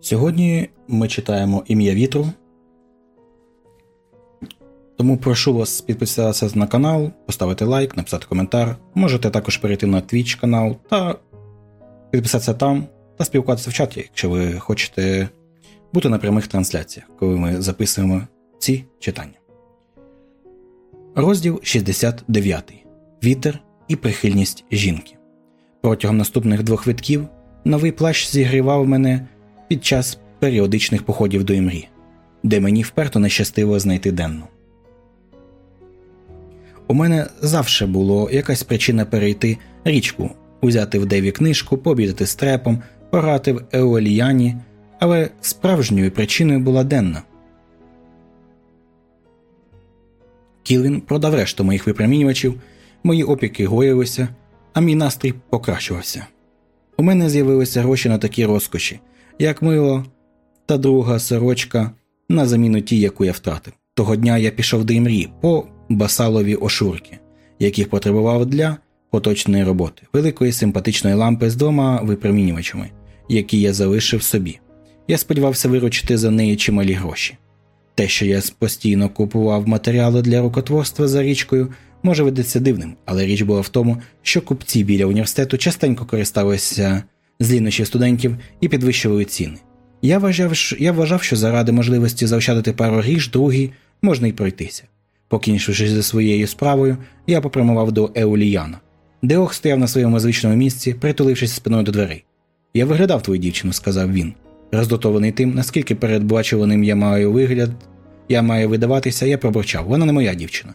Сьогодні ми читаємо ім'я вітру. Тому прошу вас підписатися на канал, поставити лайк, написати коментар. Можете також перейти на Twitch канал та підписатися там та спілкуватися в чаті, якщо ви хочете бути на прямих трансляціях, коли ми записуємо ці читання. Розділ 69. Вітер і прихильність жінки. Протягом наступних двох витків новий плащ зігрівав мене під час періодичних походів до імрі, де мені вперто нещастиво знайти денну. У мене завше було якась причина перейти річку, узяти в Деві книжку, пообідати з трепом, пограти в Еоліяні, але справжньою причиною була денна. Кілвін продав решту моїх випромінювачів, мої опіки гоїлися, а мій настрій покращувався. У мене з'явилися гроші на такі розкоші, як мило та друга сорочка на заміну ті, яку я втратив. Того дня я пішов до імрі по басалові ошурки, яких потребував для поточної роботи, великої симпатичної лампи з двома випромінювачами, які я залишив собі. Я сподівався виручити за неї чималі гроші. Те, що я постійно купував матеріали для рукотворства за річкою, може видатися дивним, але річ була в тому, що купці біля університету частенько користалися з лінощів студентів і підвищували ціни. Я вважав, я вважав, що заради можливості заощадити пару ріж, другий можна й пройтися. Покінчивши зі своєю справою, я попрямував до Еуліяна. Деох стояв на своєму звичному місці, притулившись спиною до дверей. Я виглядав твою дівчину, сказав він. Роздотований тим, наскільки передбачуваним я маю вигляд, я маю видаватися, я пробурчав. Вона не моя дівчина.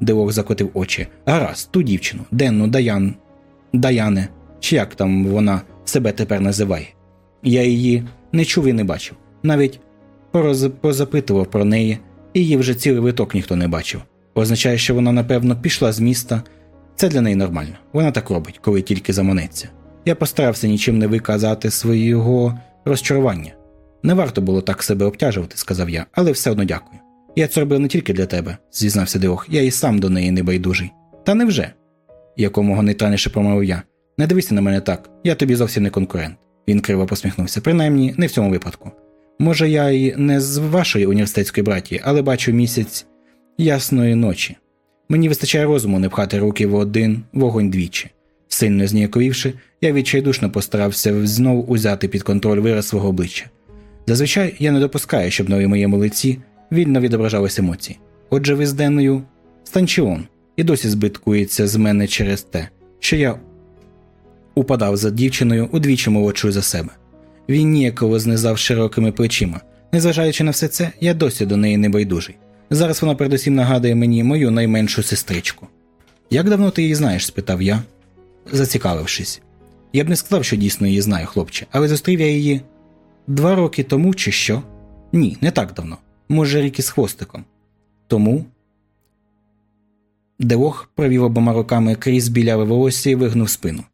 Деох закотив очі. Гаразд, ту дівчину, денну Даян. Даяне, чи як там вона себе тепер називає. Я її не чув і не бачив. Навіть позапитував про неї, і її вже цілий виток ніхто не бачив. Означає, що вона, напевно, пішла з міста. Це для неї нормально. Вона так робить, коли тільки заманеться. Я постарався нічим не виказати свого розчарування. Не варто було так себе обтяжувати, сказав я, але все одно дякую. Я це робив не тільки для тебе, зізнався Деох, я і сам до неї не байдужий. Та невже? Якомога нейтральніше промовив я. Не дивися на мене так, я тобі зовсім не конкурент. Він криво посміхнувся, принаймні не в цьому випадку. Може, я й не з вашої університетської братії, але бачу місяць ясної ночі. Мені вистачає розуму не пхати руки в один вогонь двічі. Сильно зніяковівши, я відчайдушно постарався знову узяти під контроль вираз свого обличчя. Зазвичай я не допускаю, щоб на моєму лиці вільно відображались емоції. Отже, ви з Денною станчіон і досі збиткується з мене через те, що я упадав за дівчиною удвічі молодшою за себе. Він ніяково знизав широкими плечима. Незважаючи на все це, я досі до неї не байдужий. Зараз вона передусім нагадує мені мою найменшу сестричку. Як давно ти її знаєш? спитав я, зацікавившись. Я б не сказав, що дійсно її знаю, хлопче, але зустрів я її два роки тому, чи що? Ні, не так давно. Може, рік із хвостиком. Тому. Девох провів обома руками крізь біляве волосся і вигнув спину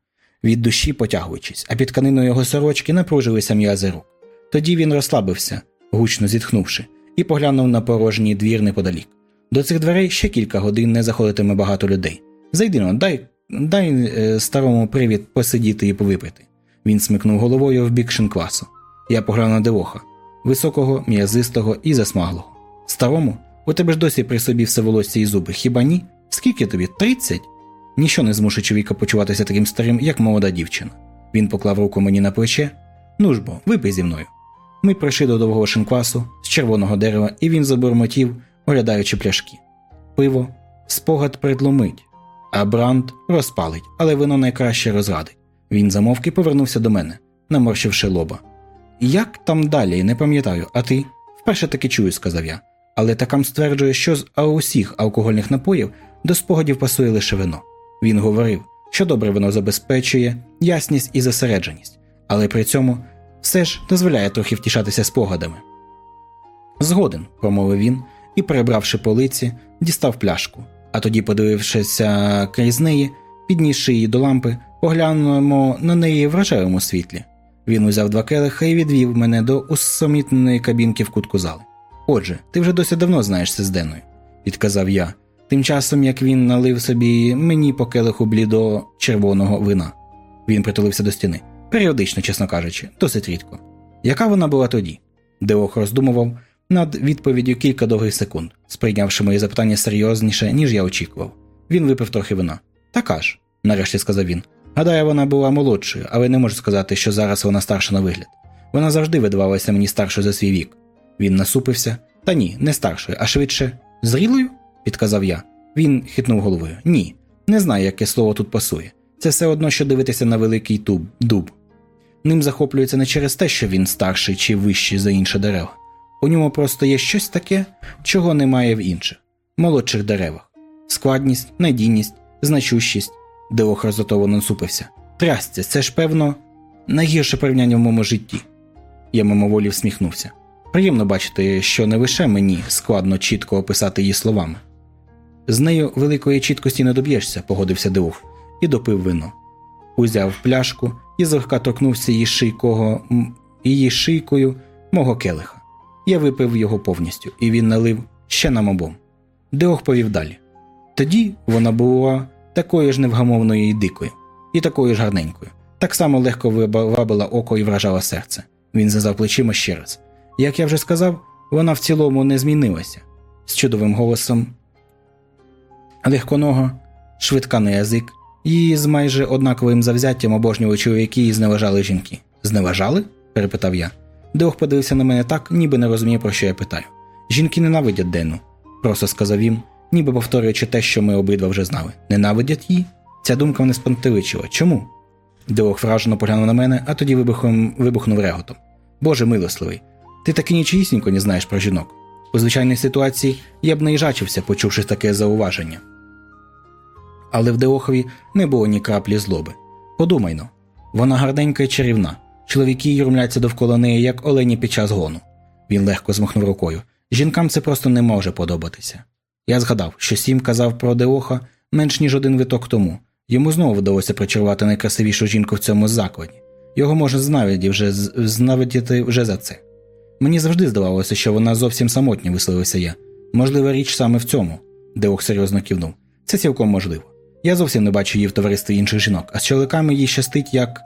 від душі потягуючись, а під тканиною його сорочки напружилися м'язи рук. Тоді він розслабився, гучно зітхнувши, і поглянув на порожній двір неподалік. До цих дверей ще кілька годин не заходитиме багато людей. Зайди но, дай дай е, старому привід посидіти і повипити. Він смикнув головою в бік шинквасу. Я поглянув на Девоха, високого, м'язистого і засмаглого. Старому, у тебе ж досі при собі все волосся і зуби, хіба ні? Скільки тобі? Тридцять? Ніщо не змушує чоловіка почуватися таким старим, як молода дівчина. Він поклав руку мені на плече. Ну ж бо, випий зі мною. Ми прийшли до довгого шинквасу з червоного дерева, і він забурмотів, оглядаючи пляшки. Пиво, спогад притломить, а бранд розпалить, але вино найкраще розрадить. Він замовки повернувся до мене, наморщивши лоба. Як там далі, не пам'ятаю, а ти? Вперше таки чую, сказав я. Але такам стверджує, що з усіх алкогольних напоїв до спогадів пасує лише вино. Він говорив, що добре воно забезпечує ясність і зосередженість, але при цьому все ж дозволяє трохи втішатися спогадами. Згоден, промовив він і, перебравши полиці, дістав пляшку, а тоді, подивившися крізь неї, піднісши її до лампи, поглянемо на неї в рожевому світлі. Він узяв два келиха і відвів мене до усамітненої кабінки в кутку зали. Отже, ти вже досі давно знаєшся з Деною, відказав я, Тим часом як він налив собі мені по келиху блідо червоного вина. Він притулився до стіни. Періодично, чесно кажучи, досить рідко. Яка вона була тоді? Деох роздумував над відповіддю кілька довгих секунд, сприйнявши моє запитання серйозніше, ніж я очікував. Він випив трохи вина. Така ж, нарешті сказав він. Гадаю, вона була молодшою, але не можу сказати, що зараз вона старша на вигляд. Вона завжди видавалася мені старшою за свій вік. Він насупився. Та ні, не старшою, а швидше зрілою? Підказав я. Він хитнув головою. Ні. Не знаю, яке слово тут пасує. Це все одно, що дивитися на великий туб, дуб. Ним захоплюється не через те, що він старший чи вищий за інші дерева. У ньому просто є щось таке, чого немає в інших, молодших деревах. Складність, надійність, значущість, Деох розготовано насупився. Трясця, це ж, певно, найгірше порівняння в моєму житті. Я мимоволі всміхнувся. Приємно бачити, що не лише мені складно чітко описати її словами. З нею великої чіткості не доб'єшся, погодився Деух, і допив вино. Узяв пляшку і злегка торкнувся її шийкого, її шийкою мого келиха. Я випив його повністю, і він налив ще нам обом. Деох повів далі. Тоді вона була такою ж невгамовною і дикою, і такою ж гарненькою, так само легко вабила око і вражала серце. Він зазав плечима ще раз. Як я вже сказав, вона в цілому не змінилася з чудовим голосом легконого, швидка на язик, її з майже однаковим завзяттям обожнювали чоловіки і зневажали жінки. Зневажали? перепитав я. Друг подивився на мене так, ніби не розуміє, про що я питаю. Жінки ненавидять Дену, просто сказав він, ніби повторюючи те, що ми обидва вже знали. Ненавидять її? Ця думка мене спантеличила. Чому? Друг вражено поглянув на мене, а тоді вибухом, вибухнув реготом. Боже милосливий, ти таки нічийсінько не знаєш про жінок. У звичайній ситуації я б не їжачився, почувши таке зауваження. Але в Деохові не було ні краплі злоби. Подумайно, вона гарненька і чарівна. Чоловіки юрмляться довкола неї, як олені під час гону. Він легко змахнув рукою. Жінкам це просто не може подобатися. Я згадав, що Сім казав про Деоха менш ніж один виток тому. Йому знову вдалося причарувати найкрасивішу жінку в цьому закладі. Його можна знавидіти вже знавидіти вже за це. Мені завжди здавалося, що вона зовсім самотня, висловився я. Можлива річ саме в цьому, Деох серйозно кивнув. Це цілком можливо. Я зовсім не бачу її в товаристві інших жінок, а з чоловіками їй щастить, як.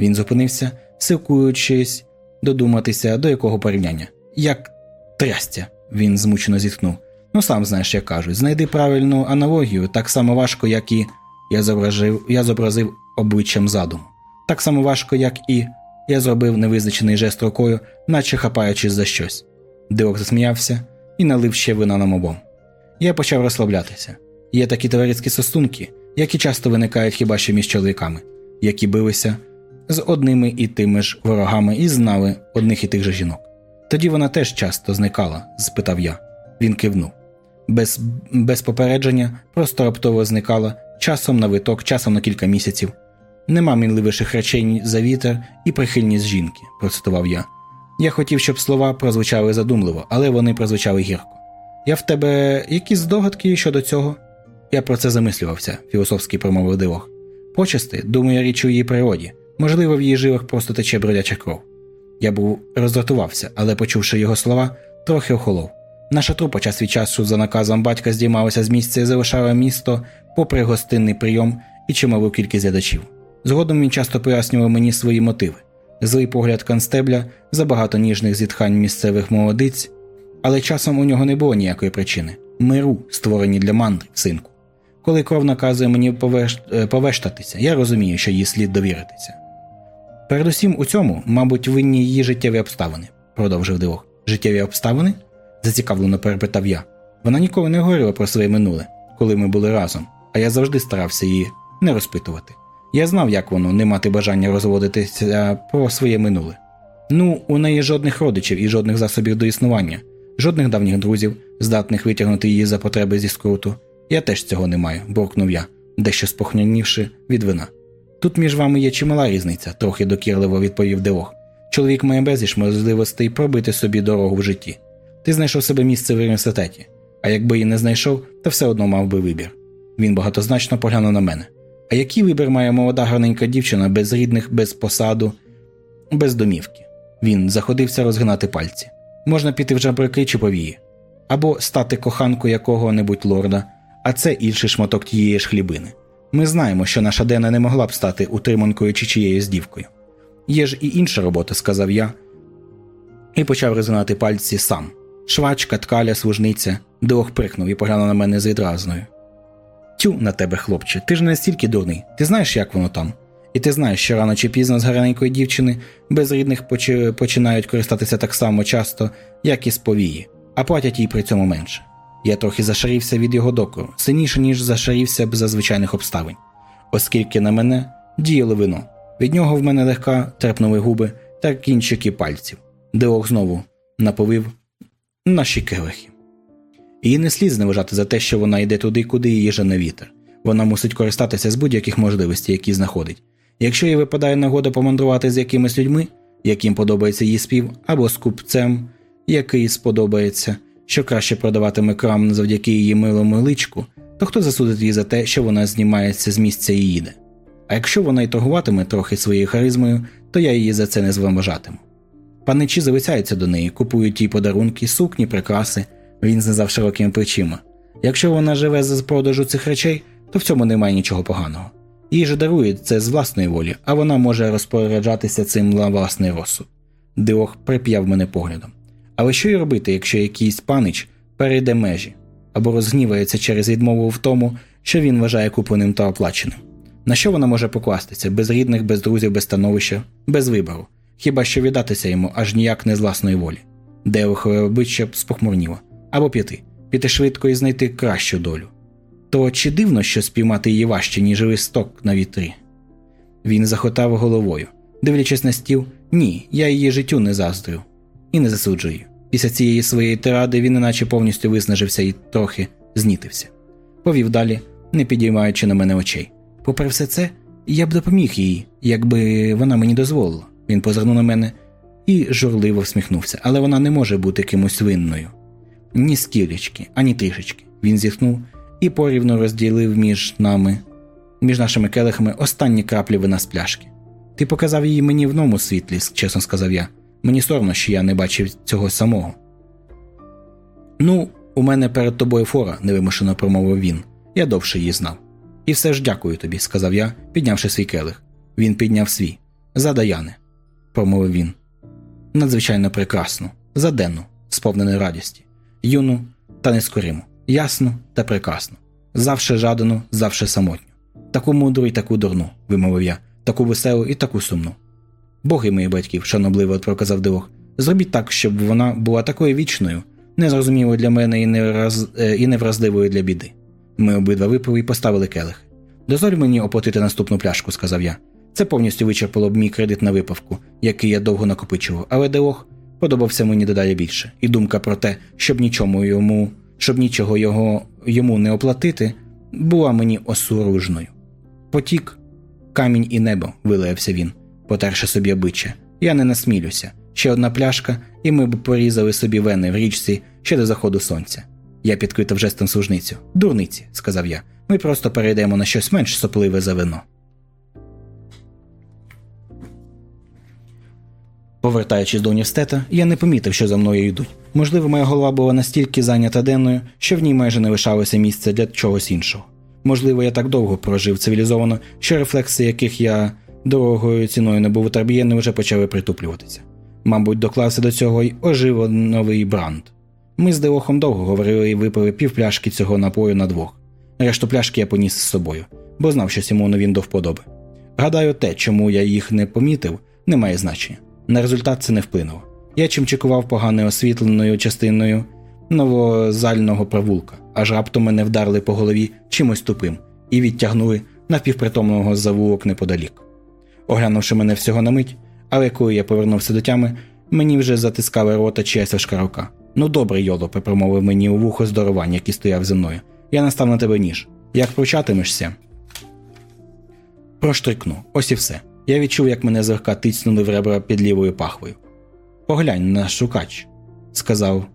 Він зупинився, силкуючись додуматися, до якого порівняння. Як трястя, він змучено зітхнув. Ну, сам знаєш, як кажуть, знайди правильну аналогію так само важко, як і. Я зобразив, я зобразив обличчям задуму. Так само важко, як і. Я зробив невизначений жест рукою, наче хапаючись за щось. Диок засміявся і налив ще вина нам обом. Я почав розслаблятися. Є такі товариські стосунки, які часто виникають хіба що між чоловіками, які билися з одними і тими ж ворогами і знали одних і тих же жінок. Тоді вона теж часто зникала? спитав я. Він кивнув. Без без попередження, просто раптово зникала, часом на виток, часом на кілька місяців. Нема мінливіших речей за вітер і прихильність жінки, процитував я. Я хотів, щоб слова прозвучали задумливо, але вони прозвучали гірко. Я в тебе якісь здогадки щодо цього? Я про це замислювався, філософський промовив дивох. Почасти, думаю, річ у її природі. Можливо, в її жилах просто тече бродяча кров. Я був роздратувався, але, почувши його слова, трохи охолов. Наша трупа час від часу за наказом батька здіймалася з місця і залишала місто попри гостинний прийом і чималу кількість глядачів. Згодом він часто пояснював мені свої мотиви, злий погляд констебля, забагато ніжних зітхань місцевих молодиць, але часом у нього не було ніякої причини миру, створені для мандри, синку. Коли кров наказує мені повеш... Е, повештатися, я розумію, що їй слід довіритися. Передусім у цьому, мабуть, винні її життєві обставини, продовжив Диох. Життєві обставини? зацікавлено перепитав я. Вона ніколи не говорила про своє минуле, коли ми були разом, а я завжди старався її не розпитувати. Я знав, як воно не мати бажання розводитися про своє минуле. Ну, у неї жодних родичів і жодних засобів до існування, жодних давніх друзів, здатних витягнути її за потреби зі скруту. Я теж цього не маю, буркнув я, дещо спохнянівши від вина. Тут між вами є чимала різниця, трохи докірливо відповів Деох. Чоловік має безліч можливостей пробити собі дорогу в житті. Ти знайшов себе місце в університеті, а якби і не знайшов, то все одно мав би вибір. Він багатозначно поглянув на мене. А який вибір має молода гарненька дівчина без рідних, без посаду, без домівки? Він заходився розгинати пальці. Можна піти в жабрики чи повії, або стати коханкою якого-небудь лорда, а це інший шматок тієї ж хлібини. Ми знаємо, що наша Дена не могла б стати утриманкою чи чиєюсь дівкою. Є ж і інша робота, сказав я, і почав розгинати пальці сам. Швачка, ткаля, служниця, Дог прикнув і поглянув на мене з відразною. Тю на тебе, хлопче, ти ж не настільки дурний. Ти знаєш, як воно там? І ти знаєш, що рано чи пізно з гарненької дівчини без рідних починають користатися так само часто, як і з повії, а платять їй при цьому менше. Я трохи зашарівся від його докору, сильніше, ніж зашарівся б за звичайних обставин, оскільки на мене діяло вино. Від нього в мене легка терпнули губи та кінчики пальців. Деох знову наповив наші келихи. Її не слід зневажати за те, що вона йде туди, куди її жене вітер. Вона мусить користатися з будь-яких можливостей, які знаходить. Якщо їй випадає нагода помандрувати з якимись людьми, яким подобається її спів, або з купцем, який сподобається, що краще продаватиме крам завдяки її милому личку, то хто засудить її за те, що вона знімається з місця і їде? А якщо вона й торгуватиме трохи своєю харизмою, то я її за це не зважатиму. Паничі зависяються до неї, купують їй подарунки, сукні, прикраси, він знизав широкими плечима. Якщо вона живе з продажу цих речей, то в цьому немає нічого поганого. Їй же дарують це з власної волі, а вона може розпоряджатися цим на власний розсуд. Диох прип'яв мене поглядом. Але що й робити, якщо якийсь панич перейде межі або розгнівається через відмову в тому, що він вважає купленим та оплаченим? На що вона може покластися без рідних, без друзів, без становища, без вибору, хіба що віддатися йому аж ніяк не з власної волі? Деохове обличчя спохмурніло або піти, піти швидко і знайти кращу долю. То чи дивно, що спіймати її важче, ніж листок на вітрі? Він захотав головою, дивлячись на стіл, ні, я її життю не заздрю і не засуджую. Після цієї своєї тиради він іначе повністю виснажився і трохи знітився. Повів далі, не підіймаючи на мене очей. Попри все це, я б допоміг їй, якби вона мені дозволила. Він позирнув на мене і журливо всміхнувся, але вона не може бути кимось винною. Ні скілечки, ані трішечки. Він зітхнув і порівно розділив між нами, між нашими келихами останні краплі вина з пляшки. Ти показав її мені в новому світлі, чесно сказав я. Мені соромно, що я не бачив цього самого. Ну, у мене перед тобою фора, невимушено промовив він. Я довше її знав. І все ж дякую тобі, сказав я, піднявши свій келих. Він підняв свій. За Даяне, промовив він. Надзвичайно прекрасно, за денну, сповненої радісті, юну та нескоріму, ясну та прекрасну, завше жадану, завше самотню. Таку мудру і таку дурну, вимовив я, таку веселу і таку сумну. Боги моїх батьків, шанобливо проказав Дилох, зробіть так, щоб вона була такою вічною, незрозумілою для мене і, невраз... Е, і невразливою для біди. Ми обидва випили і поставили келих. Дозволь мені оплатити наступну пляшку, сказав я. Це повністю вичерпало б мій кредит на випавку, який я довго накопичував, але Делох подобався мені дедалі більше, і думка про те, щоб нічому йому, щоб нічого його йому не оплатити, була мені осуружною. Потік, камінь і небо, вилаявся він, потерши собі обличчя. Я не насмілюся. Ще одна пляшка, і ми б порізали собі вени в річці ще до заходу сонця. Я підкритив жестом служницю. Дурниці, сказав я. Ми просто перейдемо на щось менш сопливе за вино. Повертаючись до університету, я не помітив, що за мною йдуть. Можливо, моя голова була настільки зайнята денною, що в ній майже не лишалося місця для чогось іншого. Можливо, я так довго прожив цивілізовано, що рефлекси, яких я дорогою ціною не був утербієнний, вже почали притуплюватися. Мабуть, доклався до цього й ожив новий бранд. Ми з Деохом довго говорили і випили півпляшки цього напою на двох. Решту пляшки я поніс з собою, бо знав, що Сімону він до вподоби. Гадаю, те, чому я їх не помітив, не має значення. На результат це не вплинуло. Я чимчикував погано освітленою частиною новозального провулка, аж раптом мене вдарили по голові чимось тупим і відтягнули навпівпритомного завулок неподалік. Оглянувши мене всього на мить, але коли я повернувся до тями, мені вже затискали рота чиясь важка. Ну добре, йолопе, промовив мені у вухо здоровань, який стояв зі мною. Я настав на тебе ніж. Як пручатимешся? Проштрикну, ось і все. Я відчув, як мене злегка тицнули в ребра під лівою пахвою. Поглянь на шукач, сказав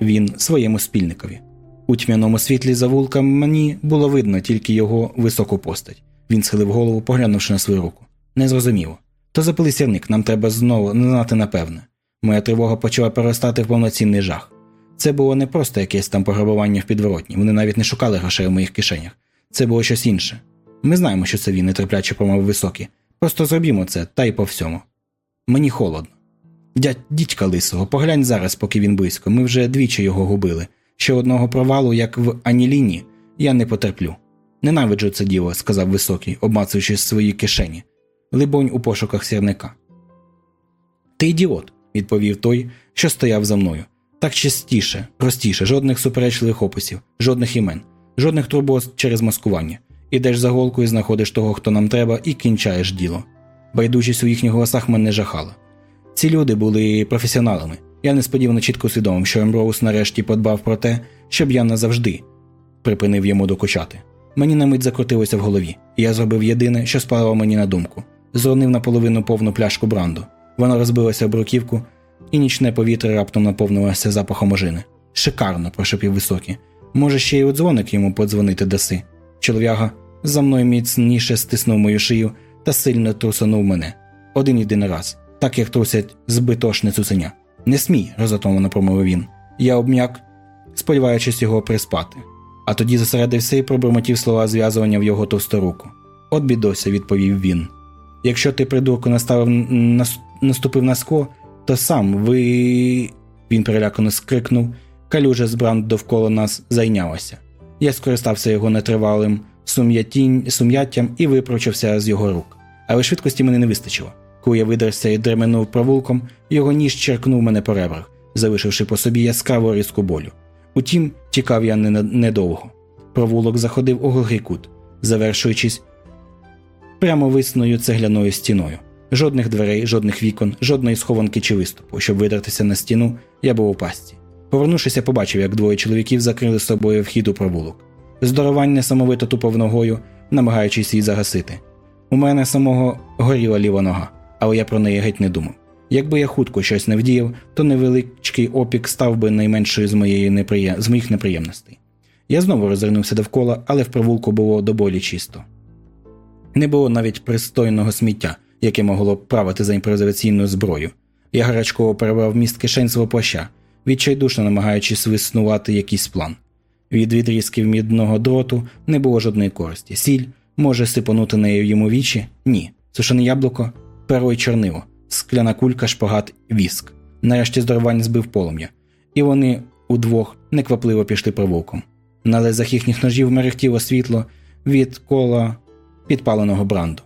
він своєму спільникові. У тьмяному світлі завулка мені було видно тільки його високу постать. Він схилив голову, поглянувши на свою руку. Незрозуміло. То запали сірник, нам треба знову знати напевне. Моя тривога почала переростати в повноцінний жах. Це було не просто якесь там пограбування в підворотні, вони навіть не шукали грошей у моїх кишенях. Це було щось інше. Ми знаємо, що це він, нетерпляче промовив високий. Просто зробімо це, та й по всьому. Мені холодно. Дядь дідька лисого, поглянь зараз, поки він близько. Ми вже двічі його губили. Ще одного провалу, як в Аніліні, я не потерплю. Ненавиджу це діло, сказав високий, обмацуючи свої кишені. Либонь у пошуках сірника. Ти ідіот, відповів той, що стояв за мною. Так частіше, простіше, жодних суперечливих описів, жодних імен, жодних турбот через маскування. Ідеш за голкою, знаходиш того, хто нам треба, і кінчаєш діло. Байдужість у їхніх голосах мене жахала. Ці люди були професіоналами. Я несподівано чітко усвідомив, що Емброуз нарешті подбав про те, щоб я назавжди припинив йому докучати. Мені на мить закрутилося в голові, і я зробив єдине, що спало мені на думку зронив наполовину повну пляшку бранду. Вона розбилася в бруківку, і нічне повітря раптом наповнилося запахом ожини. Шикарно, прошепів високий. Може, ще й у дзвоник йому подзвонити даси. Чолов'яга за мною міцніше стиснув мою шию та сильно трусанув мене. Один єдиний раз, так як трусять збитошне цуценя. Не смій, розатомлено промовив він. Я обм'як, сподіваючись його приспати. А тоді зосередився і пробурмотів слова зв'язування в його товсту руку. От бідося, відповів він. Якщо ти, придурку, наставив наступив на скло, то сам ви. Він перелякано скрикнув. Калюжа з бранд довкола нас зайнялася. Я скористався його нетривалим сум'яттям і випручився з його рук. Але швидкості мене не вистачило. Коли я видерся і дременув провулком, його ніж черкнув мене по ребрах, залишивши по собі яскраву різку болю. Утім, тікав я недовго. Провулок заходив у глухий кут, завершуючись прямовисною цегляною стіною. Жодних дверей, жодних вікон, жодної схованки чи виступу. Щоб видертися на стіну, я був у пастці. Повернувшися, побачив, як двоє чоловіків закрили собою вхід у провулок. Здоровань несамовито тупав ногою, намагаючись її загасити. У мене самого горіла ліва нога, але я про неї геть не думав. Якби я хутко щось не вдіяв, то невеличкий опік став би найменшою з, моєї неприєм... з моїх неприємностей. Я знову розвернувся довкола, але в провулку було доволі чисто. Не було навіть пристойного сміття, яке могло б правити за імпровізаційну зброю. Я гарячково перебрав міст кишень свого плаща, відчайдушно намагаючись виснувати якийсь план. Від відрізків мідного дроту не було жодної користі. Сіль може сипанути нею йому вічі? Ні. Сушене яблуко, перо й чорниво, скляна кулька, шпагат, віск. Нарешті здоровань збив полум'я, і вони удвох неквапливо пішли провулком. На лезах їхніх ножів мерехтіло світло від кола підпаленого бранду.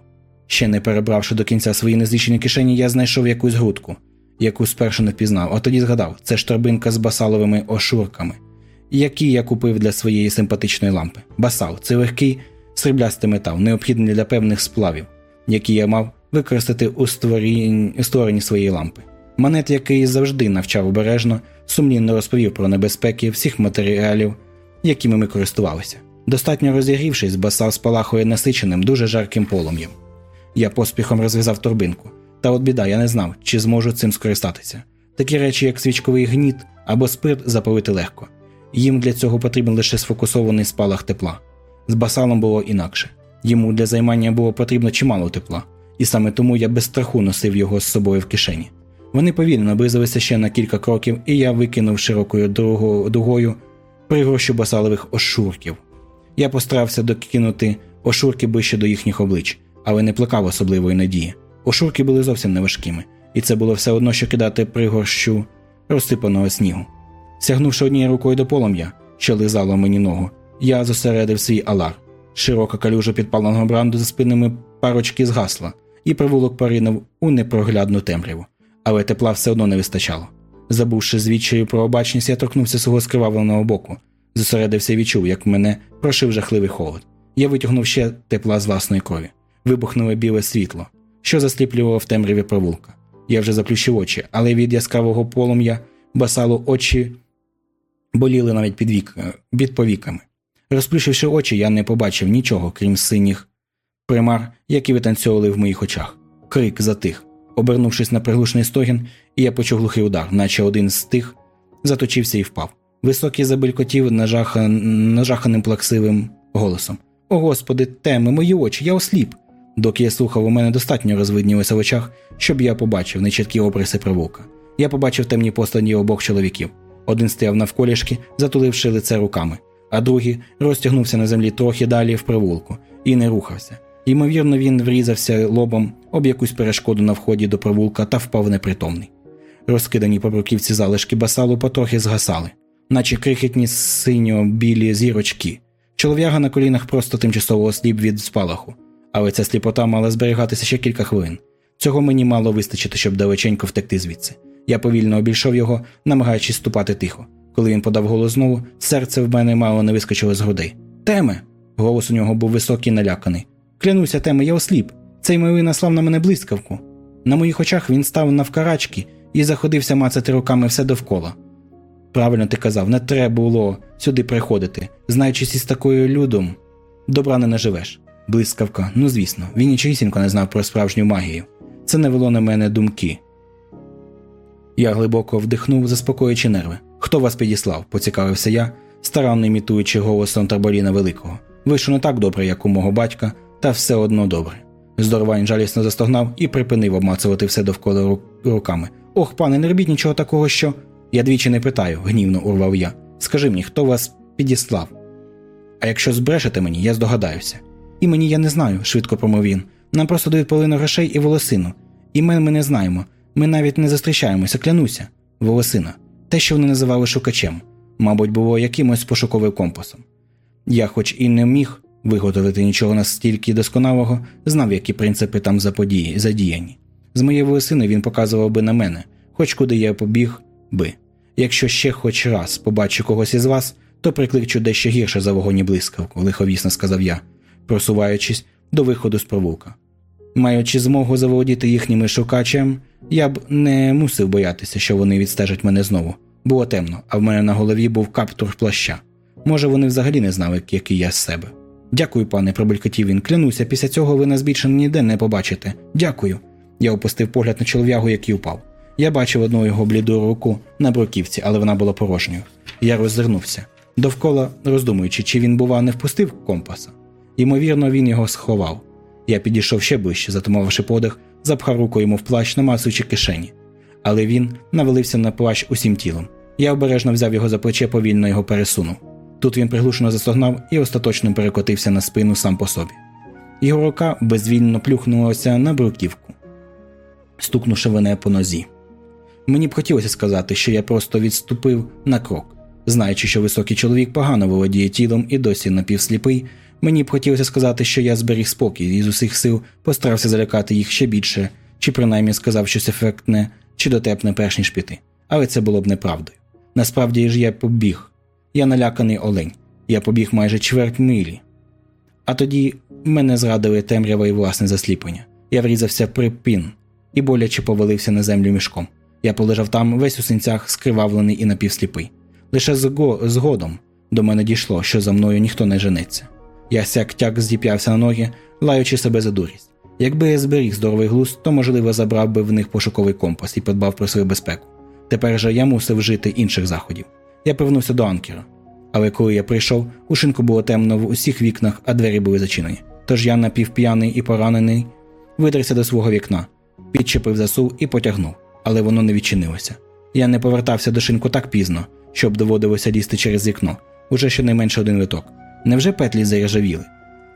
Ще не перебравши до кінця свої незлічені кишені, я знайшов якусь грудку, яку спершу не впізнав, а тоді згадав це ж торбинка з басаловими ошурками, які я купив для своєї симпатичної лампи. Басал це легкий сріблястий метал, необхідний для певних сплавів, які я мав використати у створенні, своєї лампи. Манет, який завжди навчав обережно, сумлінно розповів про небезпеки всіх матеріалів, якими ми користувалися. Достатньо розігрівшись, басал спалахує насиченим, дуже жарким полум'ям. Я поспіхом розв'язав торбинку. Та от біда, я не знав, чи зможу цим скористатися. Такі речі, як свічковий гніт або спирт, запалити легко. Їм для цього потрібен лише сфокусований спалах тепла. З басалом було інакше. Йому для займання було потрібно чимало тепла, і саме тому я без страху носив його з собою в кишені. Вони повільно наблизилися ще на кілька кроків, і я викинув широкою дугою пригорщу басалових ошурків. Я постарався докинути ошурки ближче до їхніх облич, але не плекав особливої надії. Ошурки були зовсім неважкими, і це було все одно, що кидати пригорщу розсипаного снігу. Сягнувши однією рукою до полум'я, що лизало мені ногу, я зосередив свій алар. Широка калюжа підпаленого бранду за спинами парочки згасла, і провулок поринув у непроглядну темряву, але тепла все одно не вистачало. Забувши звідчаю про обачність, я торкнувся свого скривавленого боку, зосередився і відчув, як мене прошив жахливий холод. Я витягнув ще тепла з власної крові. Вибухнуло біле світло, що засліплювало в темряві провулка. Я вже заплющив очі, але від яскравого полум'я басало очі боліли навіть під, вік... під повіками. Розплющивши очі, я не побачив нічого, крім синіх примар, які витанцьовували в моїх очах. Крик затих. Обернувшись на приглушений стогін, я почув глухий удар, наче один з тих заточився і впав. Високий забелькотів нажахан... нажаханим плаксивим голосом. О господи, теми, мої очі, я осліп. Доки я слухав, у мене достатньо розвиднілося в очах, щоб я побачив нечіткі обриси провулка. Я побачив темні постані обох чоловіків. Один стояв навколішки, затуливши лице руками, а другий розтягнувся на землі трохи далі в провулку і не рухався. Ймовірно, він врізався лобом об якусь перешкоду на вході до провулка та впав непритомний. Розкидані по бруківці залишки басалу потрохи згасали, наче крихітні синьо-білі зірочки. Чолов'яга на колінах просто тимчасово осліп від спалаху, але ця сліпота мала зберігатися ще кілька хвилин. Цього мені мало вистачити, щоб далеченько втекти звідси. Я повільно обійшов його, намагаючись ступати тихо. Коли він подав голос знову, серце в мене мало не вискочило з грудей. Теме. Голос у нього був високий і наляканий. Клянуся, теме, я осліп. Цей милий наслав на мене блискавку. На моїх очах він став навкарачки і заходився мацати руками все довкола. Правильно ти казав, не треба було сюди приходити, знаючись із такою людом, добра не наживеш. Блискавка, ну звісно, він нічогісінько не знав про справжню магію. Це не вело на мене думки. Я глибоко вдихнув, заспокоюючи нерви. Хто вас підіслав? поцікавився я, старанно імітуючи голосом Тарболіна Великого. Вийшло не так добре, як у мого батька, та все одно добре. Здоровань жалісно застогнав і припинив обмацувати все довкола руками. Ох, пане, не робіть нічого такого, що. Я двічі не питаю, гнівно урвав я. Скажи мені, хто вас підіслав? А якщо збрешете мені, я здогадаюся. І мені я не знаю, швидко промов він. Нам просто дають половину грошей і волосину. І ми, не знаємо. Ми навіть не зустрічаємося, клянуся. Волосина. Те, що вони називали шукачем, мабуть, було якимось пошуковим компасом. Я, хоч і не міг виготовити нічого настільки досконалого, знав, які принципи там заподії, задіяні. З моєю волосиною він показував би на мене, хоч куди я побіг би. Якщо ще хоч раз побачу когось із вас, то прикличу дещо гірше за вогонь і блискавку, лиховісно сказав я, просуваючись до виходу з провулка. Маючи змогу заволодіти їхніми шукачем, я б не мусив боятися, що вони відстежать мене знову. Було темно, а в мене на голові був каптур плаща. Може, вони взагалі не знали, який я з себе. Дякую, пане, пробелькотів він. Клянуся, після цього ви нас більше ніде не побачите. Дякую. Я опустив погляд на чолов'ягу, який упав. Я бачив одну його бліду руку на бруківці, але вона була порожньою. Я роззирнувся, довкола роздумуючи, чи він, бува, не впустив компаса. Ймовірно, він його сховав. Я підійшов ще ближче, затумавши подих, запхав руку йому в плащ, намасуючи кишені. Але він навалився на плащ усім тілом. Я обережно взяв його за плече, повільно його пересунув. Тут він приглушено застогнав і остаточно перекотився на спину сам по собі. Його рука безвільно плюхнулася на бруківку, стукнувши мене по нозі. Мені б хотілося сказати, що я просто відступив на крок. Знаючи, що високий чоловік погано володіє тілом і досі напівсліпий, мені б хотілося сказати, що я зберіг спокій і з усіх сил постарався залякати їх ще більше, чи принаймні сказав щось ефектне чи дотепне перш ніж піти. Але це було б неправдою. Насправді ж я побіг. Я наляканий олень. Я побіг майже чверть милі. А тоді мене зрадили темрява і власне засліплення. Я врізався при пін і боляче повалився на землю мішком. Я полежав там весь у синцях, скривавлений і напівсліпий. Лише згодом до мене дійшло, що за мною ніхто не женеться. Я сяк тяк здіп'явся на ноги, лаючи себе за дурість. Якби я зберіг здоровий глузд, то, можливо, забрав би в них пошуковий компас і подбав про свою безпеку. Тепер же я мусив жити інших заходів. Я повернувся до анкера. Але коли я прийшов, у шинку було темно в усіх вікнах, а двері були зачинені. Тож я напівп'яний і поранений, видерся до свого вікна, підчепив засув і потягнув, але воно не відчинилося. Я не повертався до шинку так пізно, щоб доводилося лізти через вікно, уже щонайменше один виток. Невже петлі заіржавіли?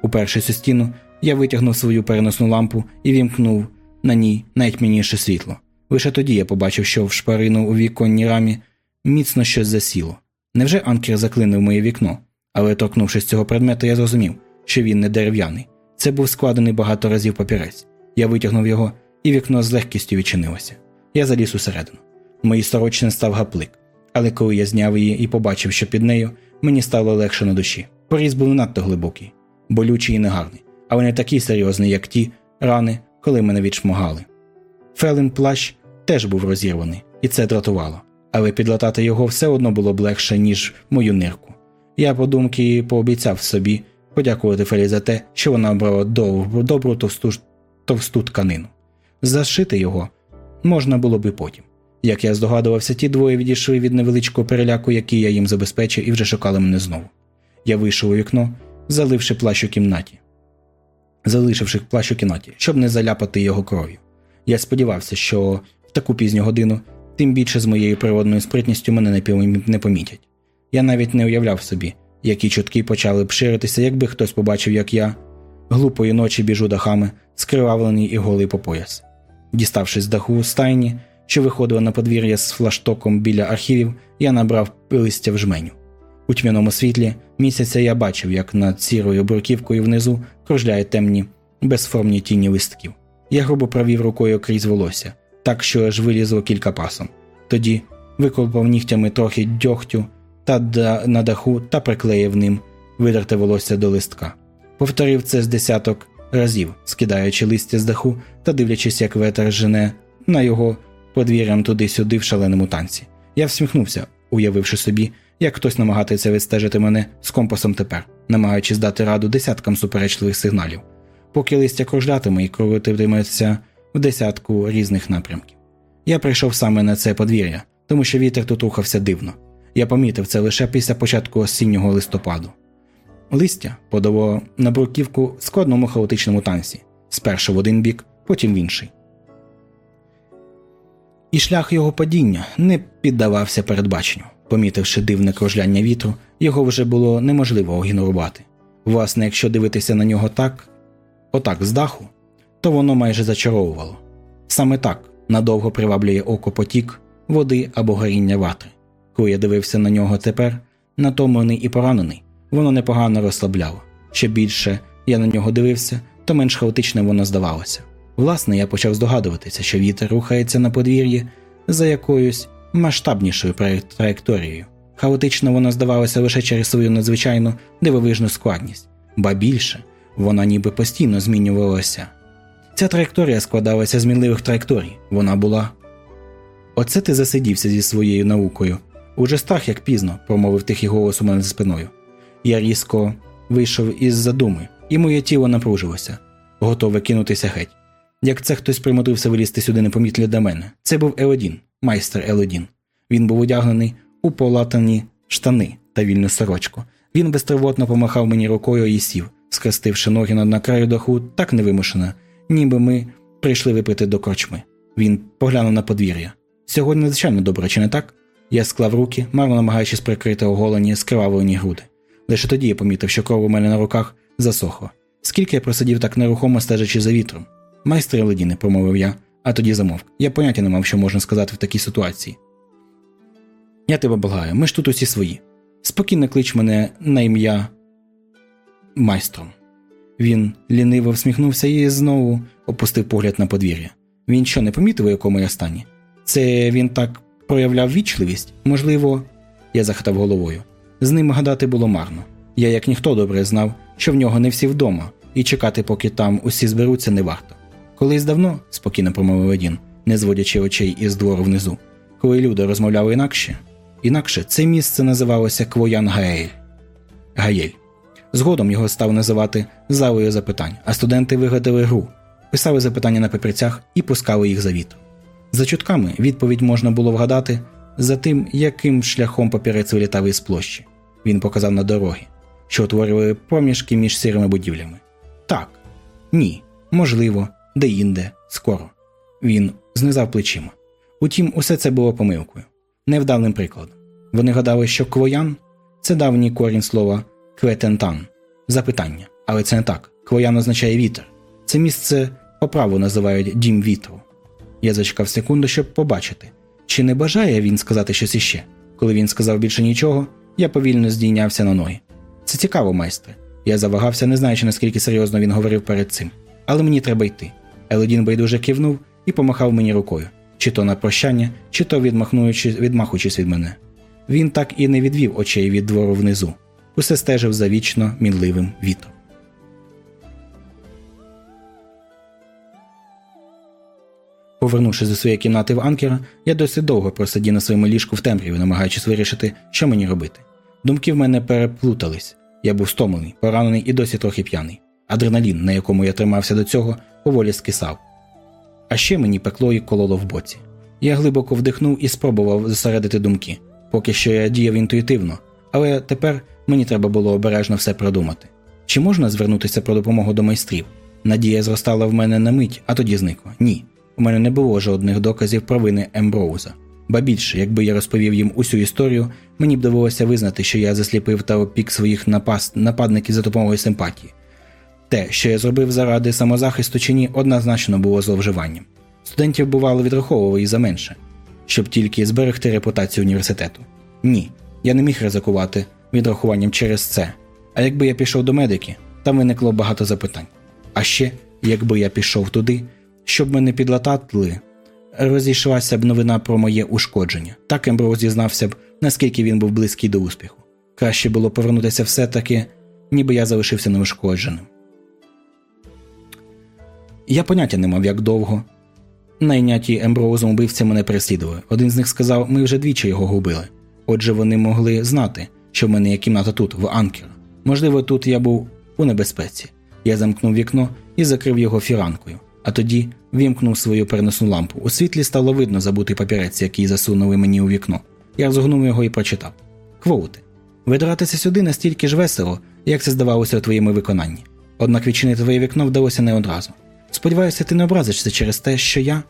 Упершись у стіну, я витягнув свою переносну лампу і вімкнув на ній найтьмініше світло. Лише тоді я побачив, що в шпарину у віконній рамі міцно щось засіло. Невже анкер заклинив моє вікно? Але торкнувшись цього предмета, я зрозумів, що він не дерев'яний. Це був складений багато разів папірець. Я витягнув його, і вікно з легкістю відчинилося. Я заліз усередину. Моїй сорочці став гаплик, але коли я зняв її і побачив, що під нею, мені стало легше на душі. Поріз був надто глибокий, болючий і негарний, але не такий серйозний, як ті рани, коли мене відшмогали. Фелин плащ теж був розірваний, і це дратувало але підлатати його все одно було б легше, ніж мою нирку. Я подумки пообіцяв собі подякувати Фелі за те, що вона обрала добру, добру товсту, товсту тканину. Зашити його можна було б і потім. Як я здогадувався, ті двоє відійшли від невеличкого переляку, який я їм забезпечив, і вже шукали мене знову. Я вийшов у вікно, заливши плащ у кімнаті, залишивши плащ у кімнаті, щоб не заляпати його кров'ю. Я сподівався, що в таку пізню годину тим більше з моєю природною спритністю мене не помітять. Я навіть не уявляв собі, які чутки почали б ширитися, якби хтось побачив, як я глупої ночі біжу дахами, скривавлений і голий по пояс. Діставшись з даху стайні, що виходила на подвір'я з флаштоком біля архівів, я набрав листя в жменю. У тьмяному світлі місяця я бачив, як над сірою бурківкою внизу кружляють темні, безформні тіні листків. Я грубо провів рукою крізь волосся, так що аж вилізло кілька пасом. Тоді виколпав нігтями трохи дьогтю та на даху та приклеїв ним видерте волосся до листка. Повторив це з десяток разів, скидаючи листя з даху та дивлячись, як ветер жене на його подвір'ям туди-сюди в шаленому танці. Я всміхнувся, уявивши собі, як хтось намагається відстежити мене з компасом тепер, намагаючись дати раду десяткам суперечливих сигналів, поки листя кружлятиме і крутитиметься в десятку різних напрямків. Я прийшов саме на це подвір'я, тому що вітер тут рухався дивно. Я помітив це лише після початку осіннього листопаду. Листя подало на бруківку в складному хаотичному танці, спершу в один бік, потім в інший. І шлях його падіння не піддавався передбаченню. Помітивши дивне кружляння вітру, його вже було неможливо ігнорувати. Власне, якщо дивитися на нього так, отак з даху, то воно майже зачаровувало. Саме так надовго приваблює око потік, води або горіння ватри. Коли я дивився на нього тепер, натомлений і поранений, воно непогано розслабляло. Ще більше я на нього дивився, то менш хаотичним воно здавалося. Власне, я почав здогадуватися, що вітер рухається на подвір'ї за якоюсь масштабнішою траєкторією. Хаотично воно здавалося лише через свою надзвичайну дивовижну складність, ба більше вона ніби постійно змінювалася. Ця траєкторія складалася з мінливих траєкторій, вона була. Оце ти засидівся зі своєю наукою. Уже страх як пізно, промовив тихий голос у мене за спиною. Я різко вийшов із задуми, і моє тіло напружилося, готове кинутися геть. Як це хтось примудрився вилізти сюди непомітно для мене. Це був Елодін, майстер Елодін. Він був одягнений у полатані штани та вільну сорочку. Він безтривотно помахав мені рукою і сів, схрестивши ноги на краю даху так невимушено, ніби ми прийшли випити до корчми. Він поглянув на подвір'я. Сьогодні надзвичайно добре, чи не так? Я склав руки, марно намагаючись прикрити оголені скривавлені груди. Лише тоді я помітив, що кров у мене на руках засохла. Скільки я просидів так нерухомо стежачи за вітром. Майстре Ледіни, промовив я, а тоді замовк. Я поняття не мав, що можна сказати в такій ситуації. Я тебе благаю, ми ж тут усі свої. Спокійно клич мене на ім'я майстром. Він ліниво всміхнувся і знову опустив погляд на подвір'я. Він що не помітив, у якому я стані? Це він так проявляв вічливість? Можливо, я захитав головою. З ним гадати було марно. Я, як ніхто добре знав, що в нього не всі вдома, і чекати, поки там усі зберуться, не варто. Колись давно, спокійно промовив один, не зводячи очей із двору внизу, коли люди розмовляли інакше, інакше це місце називалося Квоян Гаель. Гаєль. Згодом його став називати залою запитань, а студенти вигадали гру, писали запитання на папірцях і пускали їх за вітру. За чутками відповідь можна було вгадати за тим, яким шляхом папірець вилітав із площі. Він показав на дороги, що утворювали проміжки між сірими будівлями. Так, ні, можливо, де-інде, скоро. Він знизав плечима. Утім, усе це було помилкою, невдалим прикладом. Вони гадали, що квоян це давній корінь слова кветентан запитання. Але це не так. Квоян означає вітер. Це місце по праву називають дім вітру. Я зачекав секунду, щоб побачити, чи не бажає він сказати щось іще. Коли він сказав більше нічого, я повільно здійнявся на ноги. Це цікаво, майстре. Я завагався, не знаючи, наскільки серйозно він говорив перед цим. Але мені треба йти. Елодін байдуже кивнув і помахав мені рукою, чи то на прощання, чи то відмахуючись від мене. Він так і не відвів очей від двору внизу, усе стежив за вічно мінливим вітром. Повернувшись до своєї кімнати в анкера, я досить довго просидів на своєму ліжку в темряві, намагаючись вирішити, що мені робити. Думки в мене переплутались. Я був стомлений, поранений і досі трохи п'яний. Адреналін, на якому я тримався до цього, поволі скисав. А ще мені пекло і кололо в боці. Я глибоко вдихнув і спробував зосередити думки. Поки що я діяв інтуїтивно, але тепер мені треба було обережно все продумати. Чи можна звернутися про допомогу до майстрів? Надія зростала в мене на мить, а тоді зникла. Ні. У мене не було жодних доказів провини Емброуза. Ба більше, якби я розповів їм усю історію, мені б довелося визнати, що я засліпив та опік своїх напас... нападників за допомогою симпатії. Те, що я зробив заради самозахисту чи ні, однозначно було зловживанням. Студентів бувало відраховували і за менше, щоб тільки зберегти репутацію університету. Ні, я не міг ризикувати відрахуванням через це. А якби я пішов до медики, там виникло багато запитань. А ще, якби я пішов туди, щоб мене підлатали, розійшлася б новина про моє ушкодження. Так Емброуз дізнався б, наскільки він був близький до успіху. Краще було повернутися все-таки, ніби я залишився неушкодженим. Я поняття не мав, як довго. Найняті Емброузом убивці мене переслідували. Один з них сказав, ми вже двічі його губили. Отже, вони могли знати, що в мене є кімната тут, в Анкера. Можливо, тут я був у небезпеці. Я замкнув вікно і закрив його фіранкою, а тоді вімкнув свою переносну лампу. У світлі стало видно забутий папірець, який засунули мені у вікно. Я розгорнув його і прочитав: Квоути. Видиратися сюди настільки ж весело, як це здавалося у твоєму виконанні. Однак відчинити твоє вікно вдалося не одразу. Сподіваюся, ти не образишся через те, що я,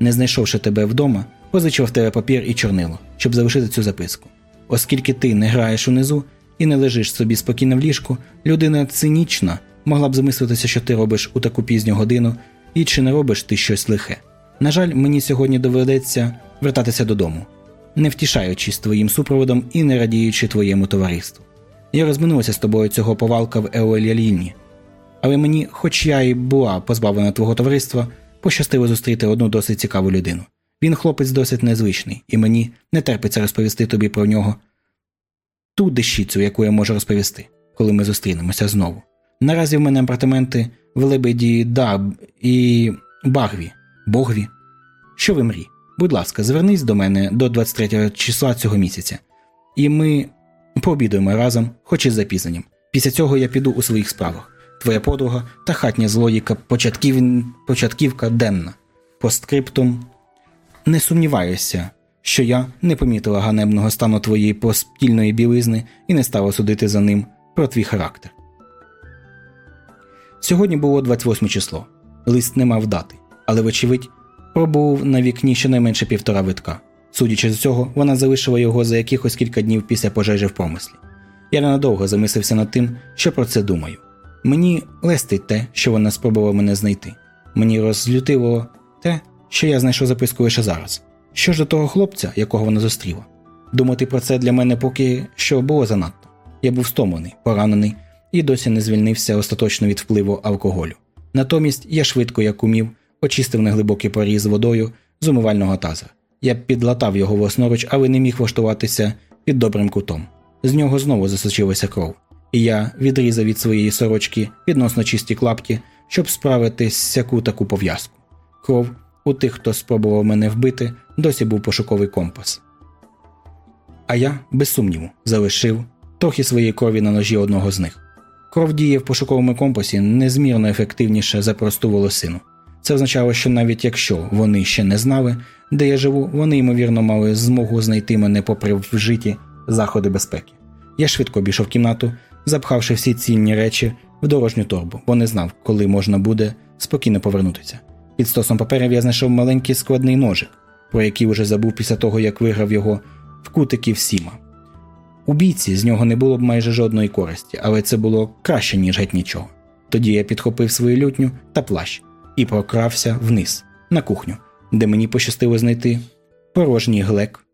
не знайшовши тебе вдома, позичив тебе папір і чорнило, щоб залишити цю записку. Оскільки ти не граєш унизу і не лежиш собі спокійно в ліжку, людина цинічна могла б замислитися, що ти робиш у таку пізню годину, і чи не робиш ти щось лихе. На жаль, мені сьогодні доведеться вертатися додому, не втішаючись твоїм супроводом і не радіючи твоєму товариству. Я розминувся з тобою цього повалка в Еуеляліні, але мені, хоч я і була позбавлена твого товариства, пощастило зустріти одну досить цікаву людину. Він хлопець досить незвичний, і мені не терпиться розповісти тобі про нього ту дещицю, яку я можу розповісти, коли ми зустрінемося знову. Наразі в мене апартаменти в Лебеді Даб і Багві, Богві. Що ви мрій? Будь ласка, звернись до мене до 23 числа цього місяця, і ми пообідуємо разом, хоч і з запізненням. Після цього я піду у своїх справах. Твоя подруга та хатня злодійка початків... початківка денна. Постскриптум не сумніваюся, що я не помітила ганебного стану твоєї поспільної білизни і не стала судити за ним про твій характер. Сьогодні було 28 число. Лист не мав дати, але, вочевидь, пробув на вікні щонайменше півтора витка. Судячи з цього, вона залишила його за якихось кілька днів після пожежі в промислі. Я ненадовго замислився над тим, що про це думаю. Мені лестить те, що вона спробувала мене знайти. Мені розлютило те, що я знайшов записку лише зараз. Що ж до того хлопця, якого вона зустріла? Думати про це для мене поки що було занадто. Я був стомлений, поранений і досі не звільнився остаточно від впливу алкоголю. Натомість я швидко, як умів, очистив неглибокий поріз водою з умивального таза. Я підлатав його власноруч, але не міг влаштуватися під добрим кутом. З нього знову засочилася кров, і я відрізав від своєї сорочки відносно чисті клапті, щоб справити сяку таку пов'язку. Кров у тих, хто спробував мене вбити, досі був пошуковий компас. А я, без сумніву, залишив трохи своєї крові на ножі одного з них. Кров діє в пошуковому компасі незмірно ефективніше за просту волосину. Це означало, що навіть якщо вони ще не знали, де я живу, вони ймовірно мали змогу знайти мене попри вжиті заходи безпеки. Я швидко обійшов кімнату, запхавши всі цінні речі в дорожню торбу, бо не знав, коли можна буде спокійно повернутися. Під стосом паперів я знайшов маленький складний ножик, про який уже забув після того, як виграв його в кутиків Сіма. У бійці з нього не було б майже жодної користі, але це було краще, ніж геть нічого. Тоді я підхопив свою лютню та плащ і прокрався вниз, на кухню, де мені пощастило знайти порожній глек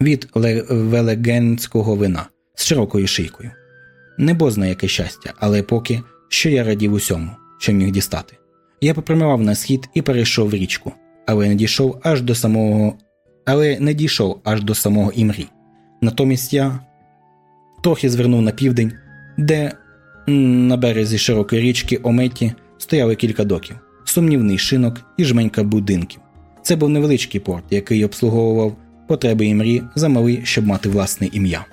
від велегенського вина з широкою шийкою. Небозна яке щастя, але поки що я радів усьому, що міг дістати. Я попрямував на схід і перейшов річку, але не дійшов аж до самого але не дійшов аж до самого імрі. Натомість я трохи звернув на південь, де на березі широкої річки Ометі стояли кілька доків, сумнівний шинок і жменька будинків. Це був невеличкий порт, який обслуговував потреби і імрі замалий, щоб мати власне ім'я.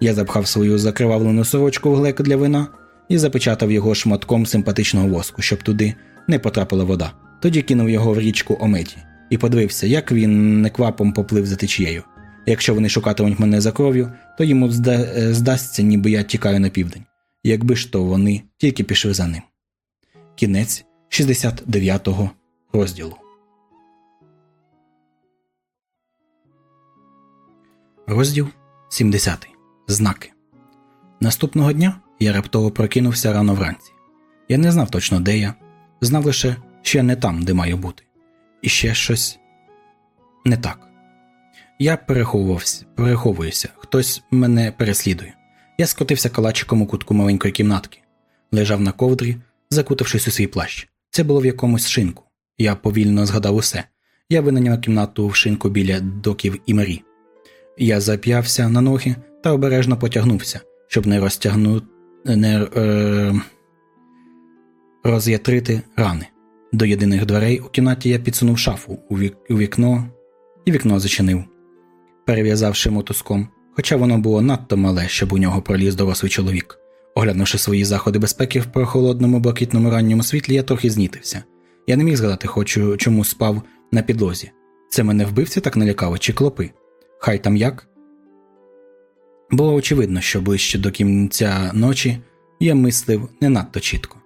Я запхав свою закривавлену сорочку в глек для вина і запечатав його шматком симпатичного воску, щоб туди не потрапила вода. Тоді кинув його в річку Ометі і подивився, як він неквапом поплив за течією. Якщо вони шукатимуть мене за кров'ю, то йому зда... здасться, ніби я тікаю на південь. Якби ж то вони тільки пішли за ним. Кінець 69-го розділу. Розділ 70. Знаки. Наступного дня я раптово прокинувся рано вранці. Я не знав точно, де я, знав лише, що я не там, де маю бути. іще щось не так. Я переховувався, переховуюся, хтось мене переслідує. Я скотився калачиком у кутку маленької кімнатки, лежав на ковдрі, закутавшись у свій плащ. Це було в якомусь шинку. Я повільно згадав усе. Я винайняв кімнату в шинку біля доків і Марі. Я зап'явся на ноги та обережно потягнувся, щоб не розтягнути не е, роз'ятрити рани. До єдиних дверей у кімнаті я підсунув шафу у вікно і вікно зачинив, перев'язавши мотузком, хоча воно було надто мале, щоб у нього проліз дорослий чоловік. Оглянувши свої заходи безпеки в прохолодному блакитному ранньому світлі, я трохи знітився. Я не міг згадати, хочу, чому спав на підлозі. Це мене вбивці так налякало, чи клопи? Хай там як. Було очевидно, що ближче до кінця ночі я мислив не надто чітко.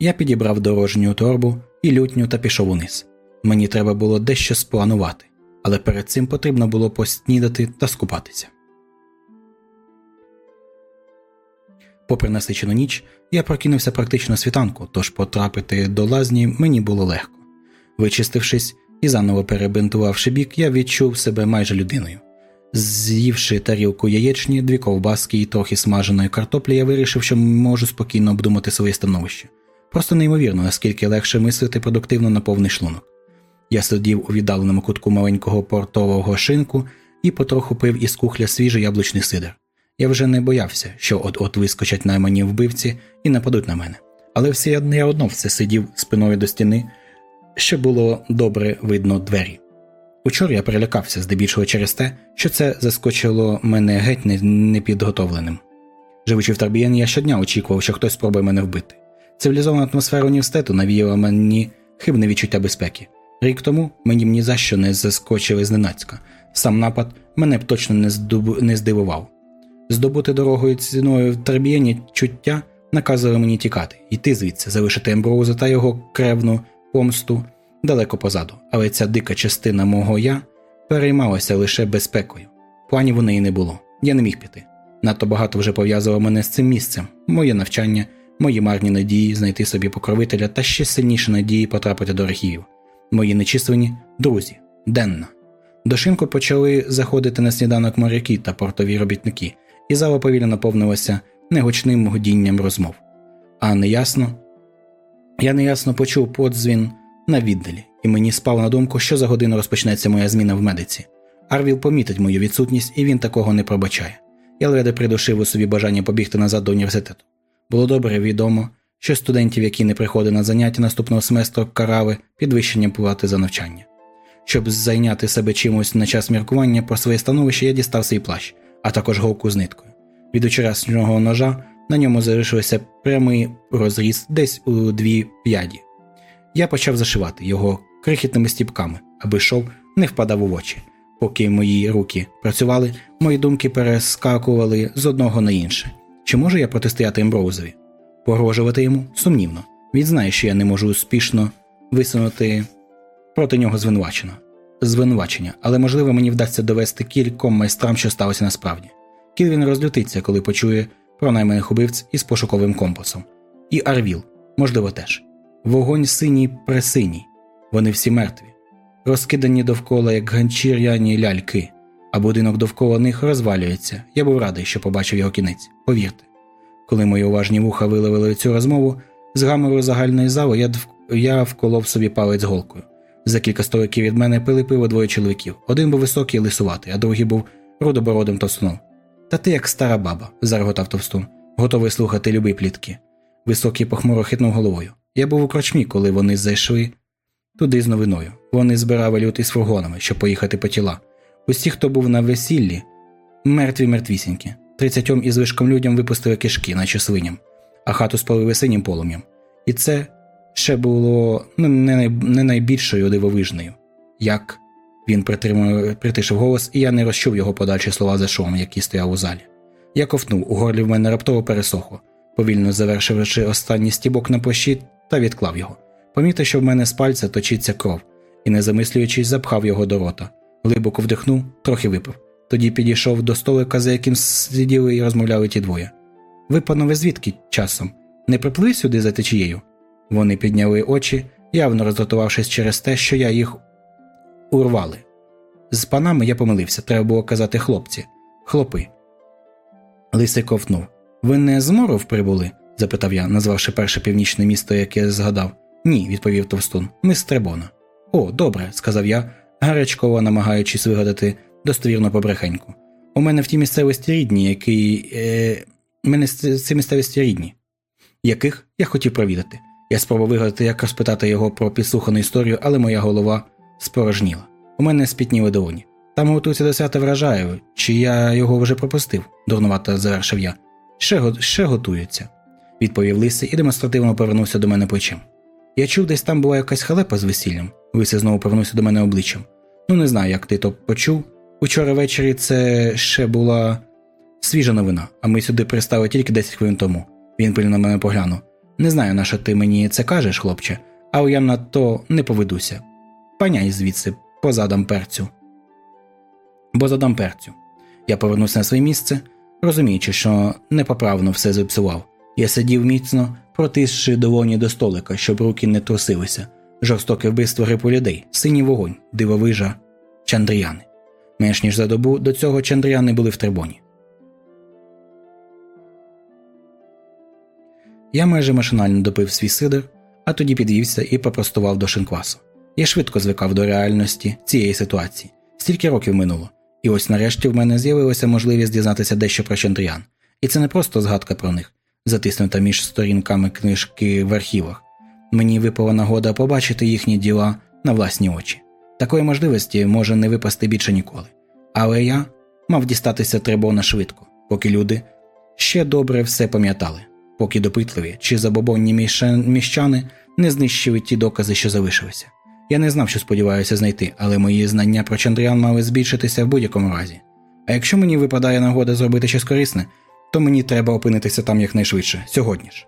Я підібрав дорожню торбу і лютню та пішов униз. Мені треба було дещо спланувати, але перед цим потрібно було поснідати та скупатися. Попри насичену ніч, я прокинувся практично світанку, тож потрапити до лазні мені було легко. Вичистившись і заново перебинтувавши бік, я відчув себе майже людиною. З'ївши тарілку яєчні, дві ковбаски і трохи смаженої картоплі, я вирішив, що можу спокійно обдумати своє становище. Просто неймовірно, наскільки легше мислити продуктивно на повний шлунок. Я сидів у віддаленому кутку маленького портового шинку і потроху пив із кухля свіжий яблучний сидр. Я вже не боявся, що от-от вискочать наймані вбивці і нападуть на мене. Але все я одно все сидів спиною до стіни, що було добре видно двері. Учора я перелякався здебільшого через те, що це заскочило мене геть непідготовленим. Живучи в Тарбієні, я щодня очікував, що хтось спробує мене вбити. Цивілізована атмосфера університету навіяла мені хибне відчуття безпеки. Рік тому мені ні за що не заскочили зненацька. Сам напад мене б точно не, здобу... не здивував. Здобути дорогою ціною в Тарбієні чуття наказували мені тікати, йти звідси, залишити Емброуза та його кревну помсту далеко позаду, але ця дика частина мого я переймалася лише безпекою. Планів у неї не було, я не міг піти. Надто багато вже пов'язувало мене з цим місцем, моє навчання, мої марні надії знайти собі покровителя та ще сильніші надії потрапити до архівів, мої нечисленні друзі, денна. До шинку почали заходити на сніданок моряки та портові робітники, і зала повільно наповнилася негучним годінням розмов. А неясно, я неясно почув подзвін на віддалі, і мені спав на думку, що за годину розпочнеться моя зміна в медиці. Арвіл помітить мою відсутність, і він такого не пробачає. Я ледве придушив у собі бажання побігти назад до університету. Було добре відомо, що студентів, які не приходили на заняття наступного семестру, карали підвищенням плати за навчання. Щоб зайняти себе чимось на час міркування про своє становище, я дістав свій плащ, а також голку з ниткою. Від вчорашнього ножа на ньому залишився прямий розріз десь у дві п'яді. Я почав зашивати його крихітними стіпками, аби шов не впадав у очі. Поки мої руки працювали, мої думки перескакували з одного на інше. Чи можу я протистояти Емброузові? Погрожувати йому сумнівно. Він знає, що я не можу успішно висунути проти нього звинувачення. звинувачення, але можливо мені вдасться довести кільком майстрам, що сталося насправді. Кілвін розлютиться, коли почує про найманих убивць із пошуковим компасом. І Арвіл, можливо, теж. Вогонь синій пресиній. Вони всі мертві, розкидані довкола, як ганчір'яні ляльки, а будинок довкола них розвалюється. Я був радий, що побачив його кінець. Повірте. Коли мої уважні вуха виловили цю розмову, з гамору загальної зали я, я вколов собі палець голкою. За кілька столиків від мене пили пиво двоє чоловіків. Один був високий лисуватий, а другий був рудобородим товстуном. Та ти як стара баба, зареготав товстун, готовий слухати любі плітки. Високий похмуро хитнув головою. Я був у крочмі, коли вони зайшли туди з новиною. Вони збирали люд із фургонами, щоб поїхати по тіла. Усі, хто був на весіллі, мертві мертвісінькі. Тридцятьом із вишком людям випустили кишки, наче свиням, а хату спалили синім полум'ям. І це ще було ну, не, не найбільшою дивовижною. Як він притишив голос, і я не розчув його подальші слова за шумом, який стояв у залі. Я ковтнув, у горлі в мене раптово пересохло, повільно завершивши останній стібок на площі та відклав його. Помітив, що в мене з пальця точиться кров, і, не замислюючись, запхав його до рота. Глибоко вдихнув, трохи випив. Тоді підійшов до столика, за яким сиділи і розмовляли ті двоє. Ви, панове, звідки часом? Не приплили сюди за течією? Вони підняли очі, явно роздратувавшись через те, що я їх урвали. З панами я помилився, треба було казати хлопці, хлопи. Лисий ковтнув. Ви не з моров прибули? запитав я, назвавши перше північне місто, яке згадав. Ні, відповів Товстун. Ми з Требона. О, добре, сказав я, гарячково намагаючись вигадати достовірну побрехеньку. У мене в тій місцевості рідні, які. Е, мене ці місцевості рідні, яких я хотів провідати. Я спробував вигадати, як розпитати його про підслухану історію, але моя голова спорожніла. У мене спітніли долоні. Там готується до свята вражаю, чи я його вже пропустив, дурнувато завершив я. Ще ще готується, відповів лисий і демонстративно повернувся до мене плечем. Я чув, десь там була якась халепа з весіллям. Лисий знову повернувся до мене обличчям. Ну, не знаю, як ти то почув. Учора ввечері це ще була свіжа новина, а ми сюди пристали тільки 10 хвилин тому. Він пильно на мене поглянув. Не знаю, на що ти мені це кажеш, хлопче, але я на то не поведуся. Паняй звідси, позадам перцю. Бо задам перцю. Я повернувся на своє місце, розуміючи, що непоправно все зіпсував. Я сидів міцно, протисши долоні до столика, щоб руки не трусилися, жорстоке вбивство грипу людей, синій вогонь, дивовижа, чандріяни. Менш ніж за добу до цього чандріяни були в трибоні. Я майже машинально допив свій сидр, а тоді підвівся і попростував до шинквасу. Я швидко звикав до реальності цієї ситуації. Стільки років минуло, і ось нарешті в мене з'явилася можливість дізнатися дещо про чандріян. І це не просто згадка про них, затиснута між сторінками книжки в архівах. Мені випала нагода побачити їхні діла на власні очі. Такої можливості може не випасти більше ніколи. Але я мав дістатися трибона швидко, поки люди ще добре все пам'ятали, поки допитливі чи забобонні міщани не знищили ті докази, що залишилися. Я не знав, що сподіваюся знайти, але мої знання про Чандріан мали збільшитися в будь-якому разі. А якщо мені випадає нагода зробити щось корисне, то мені треба опинитися там якнайшвидше, сьогодні ж.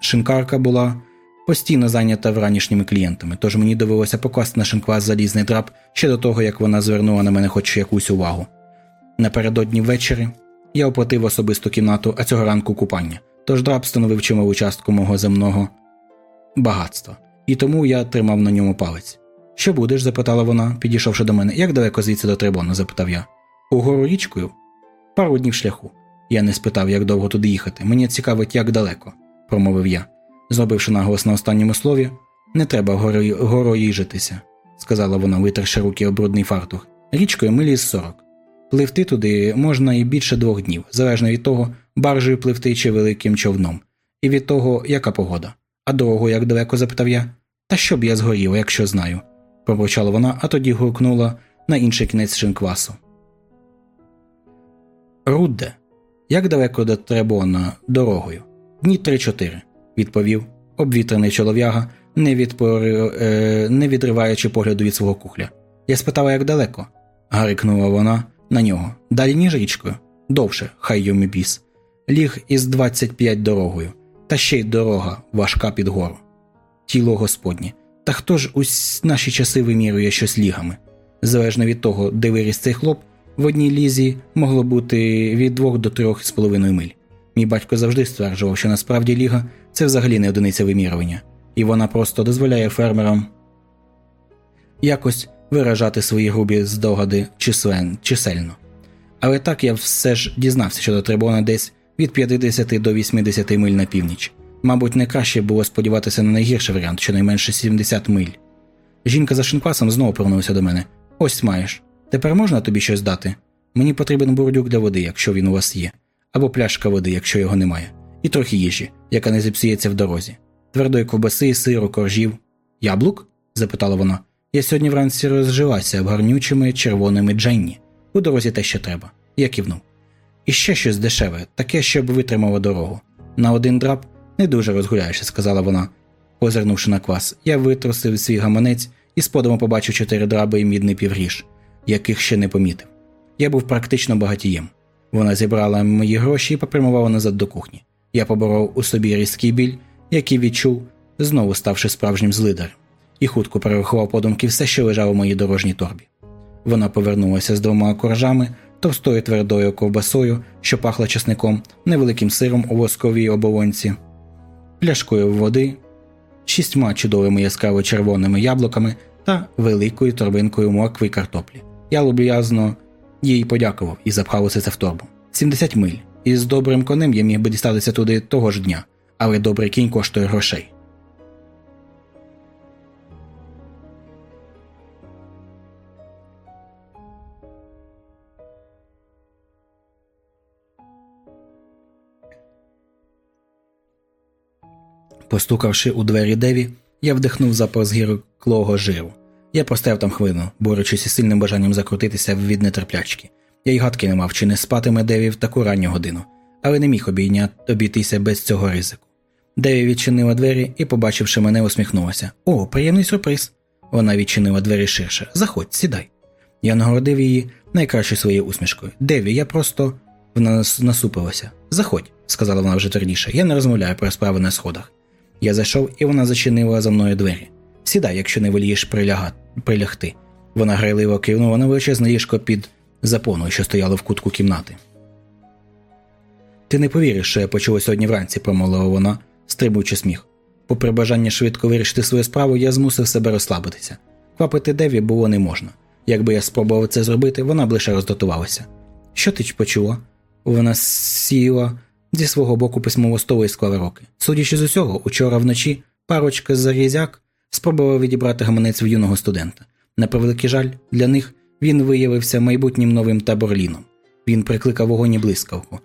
Шинкарка була постійно зайнята вранішніми клієнтами, тож мені довелося покласти на шинквас залізний драп ще до того, як вона звернула на мене хоч якусь увагу. Напередодні ввечері я оплатив особисту кімнату, а цього ранку купання, тож драп становив чималу частку мого земного багатства, і тому я тримав на ньому палець. Що будеш? запитала вона, підійшовши до мене. Як далеко звідси до Трибона? запитав я. Угору річкою? Пару днів шляху. Я не спитав, як довго туди їхати. Мені цікавить, як далеко, промовив я. Зробивши наголос на останньому слові, не треба горою, горою сказала вона, витерши руки обрудний фартух. Річкою милі з сорок. Пливти туди можна і більше двох днів, залежно від того, баржею пливти чи великим човном, і від того, яка погода. А дорогу як далеко? запитав я. Та що б я згоріла, якщо знаю, пробурчала вона, а тоді гуркнула на інший кінець шинквасу. Рудде. Як далеко до Требона дорогою? Дні три-чотири, відповів обвітрений чолов'яга, не, відпори... е... не відриваючи погляду від свого кухля. Я спитала, як далеко. гарикнула вона на нього. Далі ніж річкою. Довше, хай йому біс. Ліг із 25 дорогою, та ще й дорога важка під гору. Тіло Господнє. Та хто ж у наші часи вимірює щось лігами? Залежно від того, де виріс цей хлоп, в одній лізі могло бути від двох до трьох з половиною миль. Мій батько завжди стверджував, що насправді ліга це взагалі не одиниця вимірювання, і вона просто дозволяє фермерам якось виражати свої грубі здогади числен, чисельно. Але так я все ж дізнався, що до Трибона десь від 50 до 80 миль на північ. Мабуть, найкраще було сподіватися на найгірший варіант, щонайменше 70 миль. Жінка за шинквасом знову повернулася до мене. Ось маєш. Тепер можна тобі щось дати? Мені потрібен бурдюк для води, якщо він у вас є, або пляшка води, якщо його немає, і трохи їжі, яка не зіпсується в дорозі, твердої ковбаси, сиру, коржів. Яблук? запитала вона. Я сьогодні вранці розжилася гарнючими червоними Дженні. У дорозі те, що треба. Я кивнув. І ще щось дешеве, таке, щоб витримало дорогу. На один драп не дуже розгуляєшся, сказала вона, озирнувши на квас. Я витрусив свій гаманець і з подумом побачив чотири драби і мідний півгріш яких ще не помітив. Я був практично багатієм. Вона зібрала мої гроші і попрямувала назад до кухні. Я поборов у собі різкий біль, який відчув, знову ставши справжнім злидарем, і хутко перерахував подумки все, що лежало в моїй дорожній торбі. Вона повернулася з двома коржами, товстою твердою ковбасою, що пахла часником, невеликим сиром у восковій оболонці, пляшкою води, шістьма чудовими яскраво червоними яблуками та великою торбинкою моркви й картоплі. Я люб'язно їй подякував і запхав усе це в торбу. 70 миль. І з добрим конем я міг би дістатися туди того ж дня, але добрий кінь коштує грошей. Постукавши у двері Деві, я вдихнув запах згірклого жиру. Я простояв там хвилину, борючись із сильним бажанням закрутитися від нетерплячки. Я й гадки не мав, чи не спатиме Деві в таку ранню годину, але не міг обійня... обійтися без цього ризику. Деві відчинила двері і, побачивши мене, усміхнулася. О, приємний сюрприз. Вона відчинила двері ширше. Заходь, сідай. Я нагородив її найкращою своєю усмішкою. Деві, я просто. Вона насупилася. Заходь, сказала вона вже твердіше. Я не розмовляю про справи на сходах. Я зайшов, і вона зачинила за мною двері. Сідай, якщо не волієш приляга... прилягти. Вона грайливо кивнула на величезне ліжко під запоною, що стояло в кутку кімнати. Ти не повіриш, що я почула сьогодні вранці, промовила вона, стримуючи сміх. Попри бажання швидко вирішити свою справу, я змусив себе розслабитися. Квапити Деві було не можна. Якби я спробував це зробити, вона б лише роздотувалася. Що ти почула? Вона сіла зі свого боку письмово столу і склала руки. Судячи з усього, учора вночі парочка зарізяк спробувала відібрати гаманець в юного студента. На превеликий жаль, для них він виявився майбутнім новим таборліном. Він прикликав вогонь і блискавку.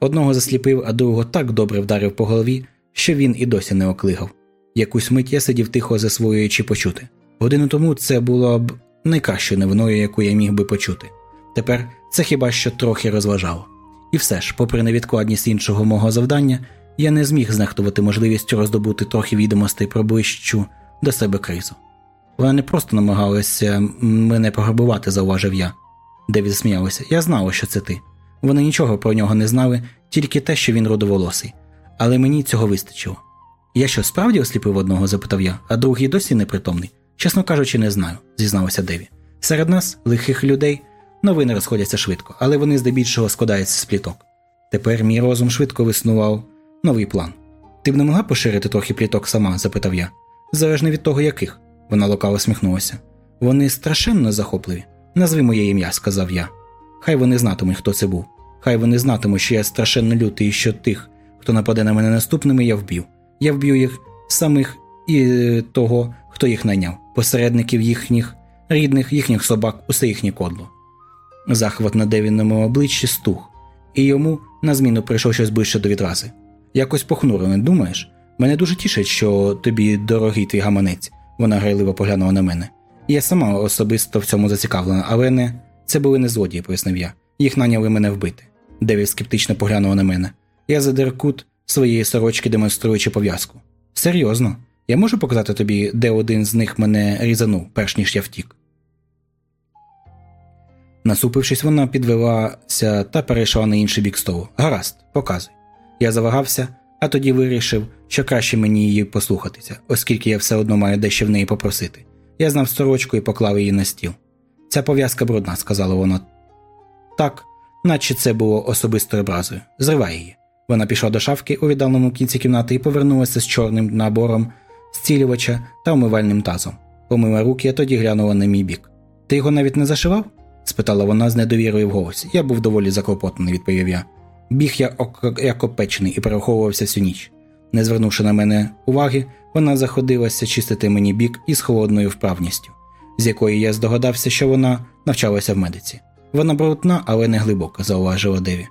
Одного засліпив, а другого так добре вдарив по голові, що він і досі не оклигав. Якусь мить я сидів тихо засвоюючи почути. Годину тому це було б найкращою новиною, яку я міг би почути. Тепер це хіба що трохи розважало. І все ж, попри невідкладність іншого мого завдання, я не зміг знехтувати можливістю роздобути трохи відомостей про ближчу до себе кризу. Вона не просто намагалася мене пограбувати, зауважив я. Девід засміялася. Я знала, що це ти. Вони нічого про нього не знали, тільки те, що він родоволосий. Але мені цього вистачило. Я що, справді осліпив одного? запитав я, а другий досі непритомний. Чесно кажучи, не знаю, зізналася Деві. Серед нас, лихих людей, новини розходяться швидко, але вони здебільшого складаються з пліток. Тепер мій розум швидко виснував новий план. Ти б не могла поширити трохи пліток сама? запитав я. Залежно від того, яких. Вона лукаво сміхнулася. Вони страшенно захопливі. Назви моє ім'я, сказав я. Хай вони знатимуть, хто це був. Хай вони знатимуть, що я страшенно лютий і що тих, хто нападе на мене наступними, я вб'ю. Я вб'ю їх самих і е, того, хто їх найняв, посередників їхніх, рідних, їхніх собак, усе їхнє кодло. Захват на девінному обличчі стух, і йому на зміну прийшов щось ближче до відрази. Якось похмуро, не думаєш? Мене дуже тішить, що тобі дорогий твій гаманець, вона грайливо поглянула на мене. Я сама особисто в цьому зацікавлена, але не це були не злодії, пояснив я. Їх наняли мене вбити. Деві скептично поглянула на мене. Я задер кут своєї сорочки, демонструючи пов'язку. Серйозно, я можу показати тобі, де один з них мене різанув, перш ніж я втік. Насупившись, вона підвелася та перейшла на інший бік столу. Гаразд, показуй. Я завагався, а тоді вирішив, що краще мені її послухатися, оскільки я все одно маю дещо в неї попросити. Я знав сорочку і поклав її на стіл. Ця пов'язка брудна, сказала вона. Так, наче це було особистою образою. Зривай її. Вона пішла до шафки у віддаленому кінці кімнати і повернулася з чорним набором зцілювача та умивальним тазом. Помила руки, а тоді глянула на мій бік. Ти його навіть не зашивав? спитала вона з недовірою в голосі. Я був доволі заклопотаний, відповів я. Біг я як опечений і переховувався всю ніч. Не звернувши на мене уваги, вона заходилася чистити мені бік із холодною вправністю, з якої я здогадався, що вона навчалася в медиці. Вона брудна, але не глибока, зауважила Деві.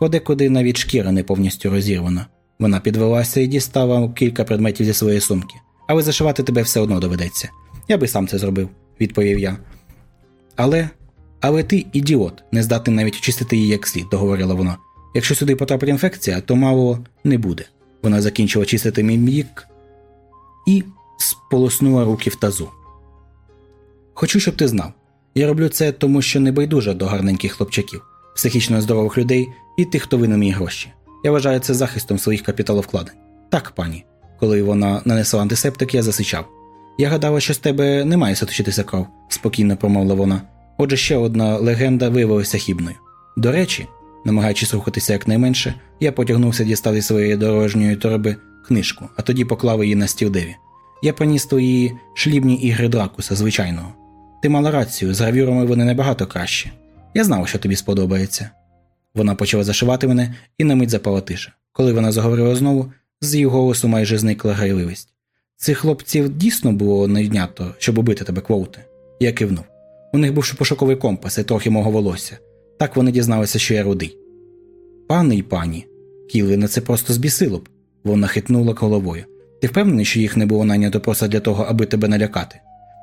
Подекуди навіть шкіра не повністю розірвана. Вона підвелася і дістала кілька предметів зі своєї сумки. Але зашивати тебе все одно доведеться. Я би сам це зробив, відповів я. Але але ти ідіот, не здатний навіть очистити її як слід, договорила вона. Якщо сюди потрапить інфекція, то мало не буде. Вона закінчила чистити мій бік і сполоснула руки в тазу. Хочу, щоб ти знав. Я роблю це тому, що не байдужа до гарненьких хлопчаків, психічно здорових людей і тих, хто винен мені гроші. Я вважаю це захистом своїх капіталовкладень. Так, пані. Коли вона нанесла антисептик, я засичав. Я гадала, що з тебе не має соточитися кров, спокійно промовила вона. Отже, ще одна легенда виявилася хібною. До речі, намагаючись рухатися якнайменше, я потягнувся дістати своєї дорожньої торби книжку, а тоді поклав її на стіл Деві. Я приніс твої шлібні ігри Дракуса, звичайного. Ти мала рацію, з гравюрами вони набагато краще. Я знав, що тобі сподобається. Вона почала зашивати мене і на мить запала тиша. Коли вона заговорила знову, з її голосу майже зникла грайливість. Цих хлопців дійсно було найнято, щоб убити тебе квоути. Я кивнув. У них був пошуковий компас і трохи мого волосся. Так вони дізналися, що я рудий. Пане й пані, Кілвіна це просто збісило б. Вона хитнула головою. Ти впевнений, що їх не було найнято просто для того, аби тебе налякати?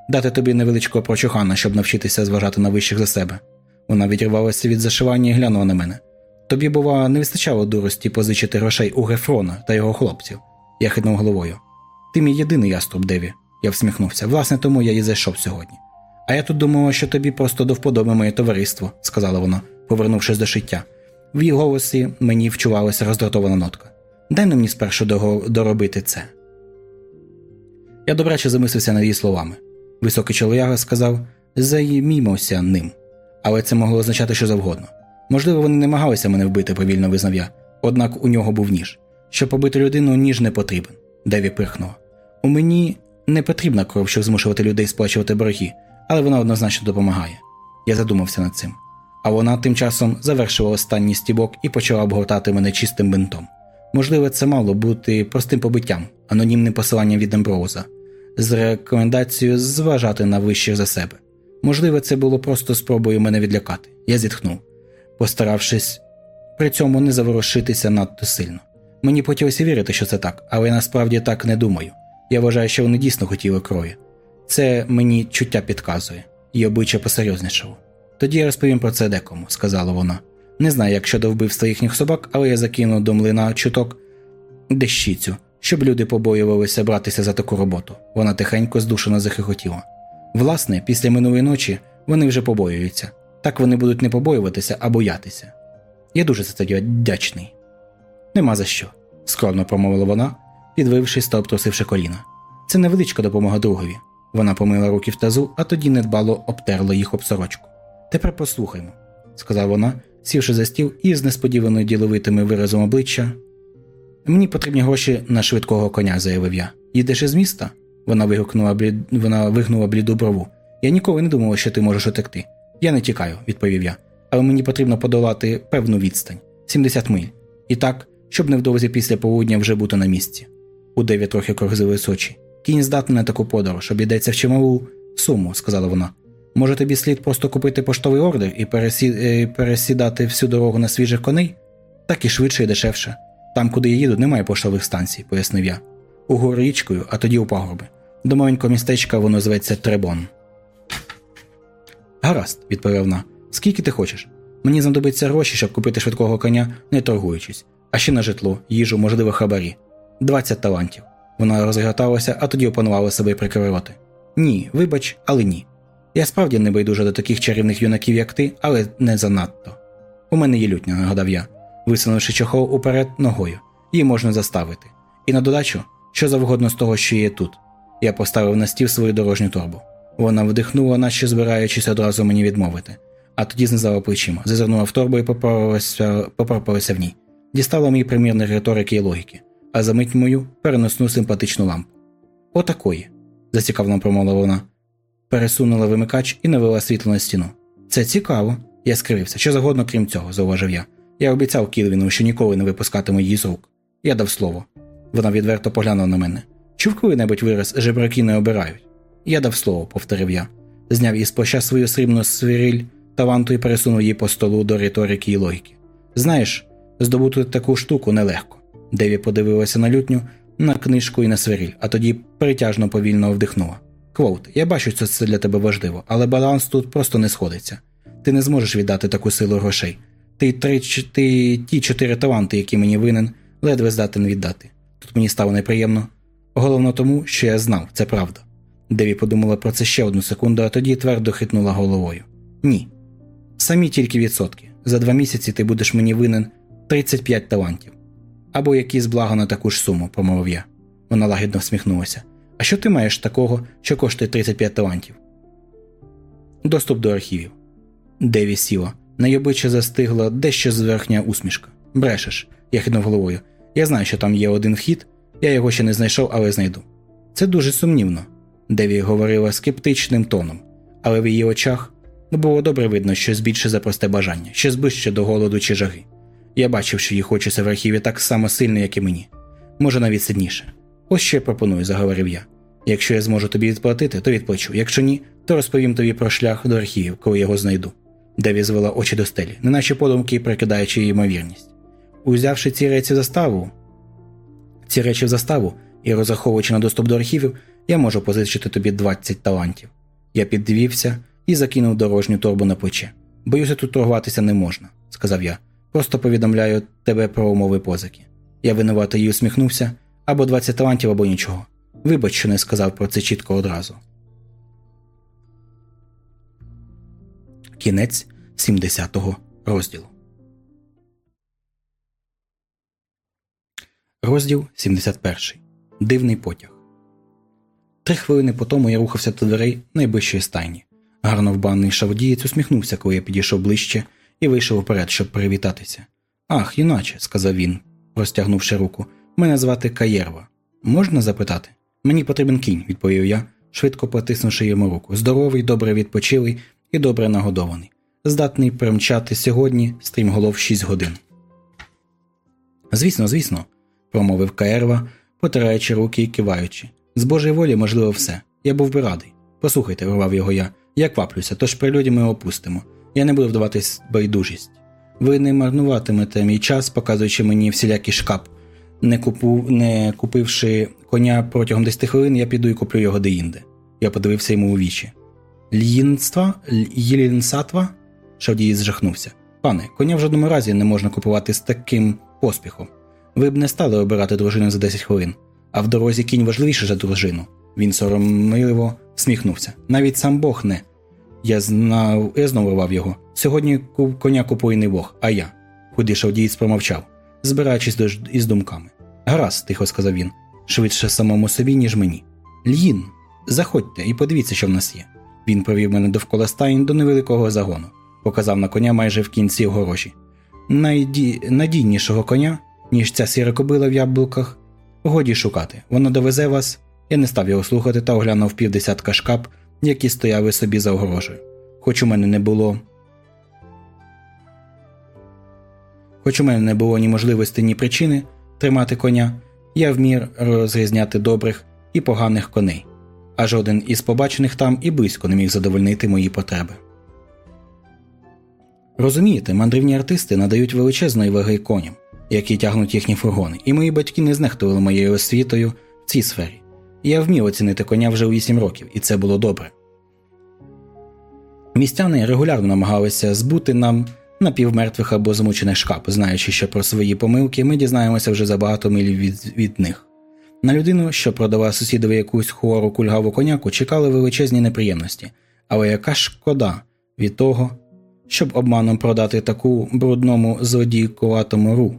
Дати тобі невеличкого прочухана, щоб навчитися зважати на вищих за себе. Вона відірвалася від зашивання і глянула на мене. Тобі, бува, не вистачало дурості позичити грошей у Гефрона та його хлопців. Я хитнув головою. Ти мій єдиний яструб, Деві. Я всміхнувся. Власне, тому я і зайшов сьогодні. А я тут думала, що тобі просто до вподоби моє товариство, сказала вона, повернувшись до шиття. В її голосі мені вчувалася роздратована нотка. Дай мені спершу доробити це. Я добряче замислився над її словами. Високий чолов'яга сказав займімося ним, але це могло означати що завгодно. Можливо, вони намагалися мене вбити, повільно визнав я, однак у нього був ніж. Щоб побити людину, ніж не потрібен. Деві пирхнула. У мені не потрібна кров, щоб змушувати людей сплачувати борги, але вона однозначно допомагає. Я задумався над цим. А вона тим часом завершила останній стібок і почала обгортати мене чистим бинтом. Можливо, це мало бути простим побиттям, анонімним посиланням від Емброуза, з рекомендацією зважати на вищих за себе. Можливо, це було просто спробою мене відлякати. Я зітхнув, постаравшись при цьому не заворушитися надто сильно. Мені хотілося вірити, що це так, але я насправді так не думаю. Я вважаю, що вони дійсно хотіли крові. Це мені чуття підказує, і обличчя посерйознішало. Тоді я розповім про це декому, сказала вона. Не знаю, як щодо вбивства їхніх собак, але я закину до млина чуток дещицю, щоб люди побоювалися братися за таку роботу. Вона тихенько здушено захихотіла. Власне, після минулої ночі вони вже побоюються. Так вони будуть не побоюватися, а боятися. Я дуже за це вдячний. Нема за що, скромно промовила вона, підвившись та обтрусивши коліна. Це невеличка допомога другові. Вона помила руки в тазу, а тоді недбало обтерла їх об сорочку. Тепер послухаймо, сказала вона, сівши за стіл і з несподіваною діловитими виразом обличчя. Мені потрібні гроші на швидкого коня, заявив я. Їдеш із міста? Вона вигукнула блід... вона вигнула бліду брову. Я ніколи не думала, що ти можеш утекти. Я не тікаю, відповів я, але мені потрібно подолати певну відстань 70 миль. І так, щоб невдовзі після полудня вже бути на місці. У дев'ять трохи корзились очі. Кінь здатний на таку подорож, обійдеться в чималу суму, сказала вона. Може, тобі слід просто купити поштовий ордер і. Е, пересідати всю дорогу на свіжих коней? Так і швидше і дешевше. Там, куди я їду, немає поштових станцій, пояснив я. Угору річкою, а тоді у пагорби. До маленького містечка воно зветься Требон. Гаразд, відповів вона. Скільки ти хочеш? Мені знадобиться гроші, щоб купити швидкого коня, не торгуючись, а ще на житло, їжу, можливо, хабарі. Двадцять талантів. Вона розгорталася, а тоді опанувала себе прикривати. Ні, вибач, але ні. Я справді не байдужа до таких чарівних юнаків, як ти, але не занадто. У мене є лютня, нагадав я, висунувши чохол уперед ногою. Її можна заставити. І на додачу, що завгодно з того, що є тут. Я поставив на стіл свою дорожню торбу. Вона вдихнула, наче збираючись одразу мені відмовити, а тоді знизала плечима, зазирнула в торбу і попорпалася в ній. Дістала мій примірник риторики і логіки, а за мить мою переносну симпатичну лампу. Отакої, зацікавлено промовила вона пересунула вимикач і навела світло на стіну. Це цікаво. Я скривився. Що завгодно, крім цього, зауважив я. Я обіцяв Кілвіну, що ніколи не випускатиму її з рук. Я дав слово. Вона відверто поглянула на мене. Чув коли-небудь вираз жебраки не обирають? Я дав слово, повторив я. Зняв із плаща свою срібну свіріль таланту і пересунув її по столу до риторики і логіки. Знаєш, здобути таку штуку нелегко. Деві подивилася на лютню, на книжку і на свиріль, а тоді притяжно повільно вдихнула. Квоут, я бачу, що це для тебе важливо, але баланс тут просто не сходиться. Ти не зможеш віддати таку силу грошей. Ти три, ти ті чотири таланти, які мені винен, ледве здатен віддати. Тут мені стало неприємно. Головно тому, що я знав, це правда. Деві подумала про це ще одну секунду, а тоді твердо хитнула головою. Ні. Самі тільки відсотки. За два місяці ти будеш мені винен 35 талантів. Або якісь блага на таку ж суму, промовив я. Вона лагідно всміхнулася. А що ти маєш такого, що коштує 35 талантів? Доступ до архівів. Деві сіла. На її обличчя застигла дещо зверхня усмішка. Брешеш, я хитнув головою. Я знаю, що там є один вхід, я його ще не знайшов, але знайду. Це дуже сумнівно. Деві говорила скептичним тоном, але в її очах було добре видно щось більше за просте бажання, щось ближче до голоду чи жаги. Я бачив, що їй хочеться в архіві так само сильно, як і мені. Може, навіть сильніше. Ось що я пропоную, заговорив я. Якщо я зможу тобі відплатити, то відплачу. Якщо ні, то розповім тобі про шлях до архівів, коли його знайду. Деві звела очі до стелі, неначе подумки прикидаючи її ймовірність. Узявши ці речі заставу, ці речі в заставу і розраховуючи на доступ до архівів, я можу позичити тобі 20 талантів. Я підвівся і закинув дорожню торбу на плече. Боюся, тут торгуватися не можна, сказав я. Просто повідомляю тебе про умови позики. Я винувато їй усміхнувся або 20 талантів, або нічого. Вибач, що не сказав про це чітко одразу. Кінець 70-го розділу. Розділ 71. Дивний потяг. Три хвилини по тому я рухався до дверей найближчої стайні. Гарно вбаний шавдієць усміхнувся, коли я підійшов ближче і вийшов вперед, щоб привітатися. Ах, іначе, сказав він, розтягнувши руку. Мене звати Каєрва. Можна запитати? Мені потрібен кінь, відповів я, швидко потиснувши йому руку. Здоровий, добре відпочилий і добре нагодований. Здатний примчати сьогодні стрімголов 6 годин. Звісно, звісно, промовив Каєрва, потираючи руки і киваючи. З Божої волі, можливо, все. Я був би радий. Послухайте, урвав його я. Я кваплюся, тож прелюді ми опустимо. Я не буду вдаватись байдужість. Ви не марнуватимете мій час, показуючи мені всілякий шкап. Не купу, не купивши коня протягом 10 хвилин, я піду і куплю його деінде. Я подивився йому у вічі. Л'їнства? Єлінсатва? Шавдій зжахнувся. Пане, коня в жодному разі не можна купувати з таким поспіхом. Ви б не стали обирати дружину за 10 хвилин, а в дорозі кінь важливіше за дружину. Він соромливо всміхнувся. Навіть сам Бог не. Я знав, я знову рвав його. Сьогодні коня купує не Бог, а я. Худий шавдієць промовчав, збираючись до, із думками. Гаразд, тихо сказав він, швидше самому собі, ніж мені. Л'їн, заходьте і подивіться, що в нас є. Він провів мене довкола стаїн до невеликого загону, показав на коня майже в кінці огорожі. Найді... Надійнішого коня, ніж ця сіра кобила в яблуках, годі шукати. Воно довезе вас. Я не став його слухати та оглянув півдесятка шкап, які стояли собі за огорожею. Хоч у мене не було. Хоч у мене не було ні можливості, ні причини тримати коня, я вмір розрізняти добрих і поганих коней, а жоден із побачених там і близько не міг задовольнити мої потреби. Розумієте, мандрівні артисти надають величезної ваги коням, які тягнуть їхні фургони, і мої батьки не знехтували моєю освітою в цій сфері. Я вмів оцінити коня вже у 8 років, і це було добре. Містяни регулярно намагалися збути нам напівмертвих або змучених шкап, знаючи, що про свої помилки ми дізнаємося вже за багато миль від, від них. На людину, що продала сусідові якусь хвору кульгаву коняку, чекали величезні неприємності, але яка шкода від того, щоб обманом продати таку брудному злодійкуватому ру.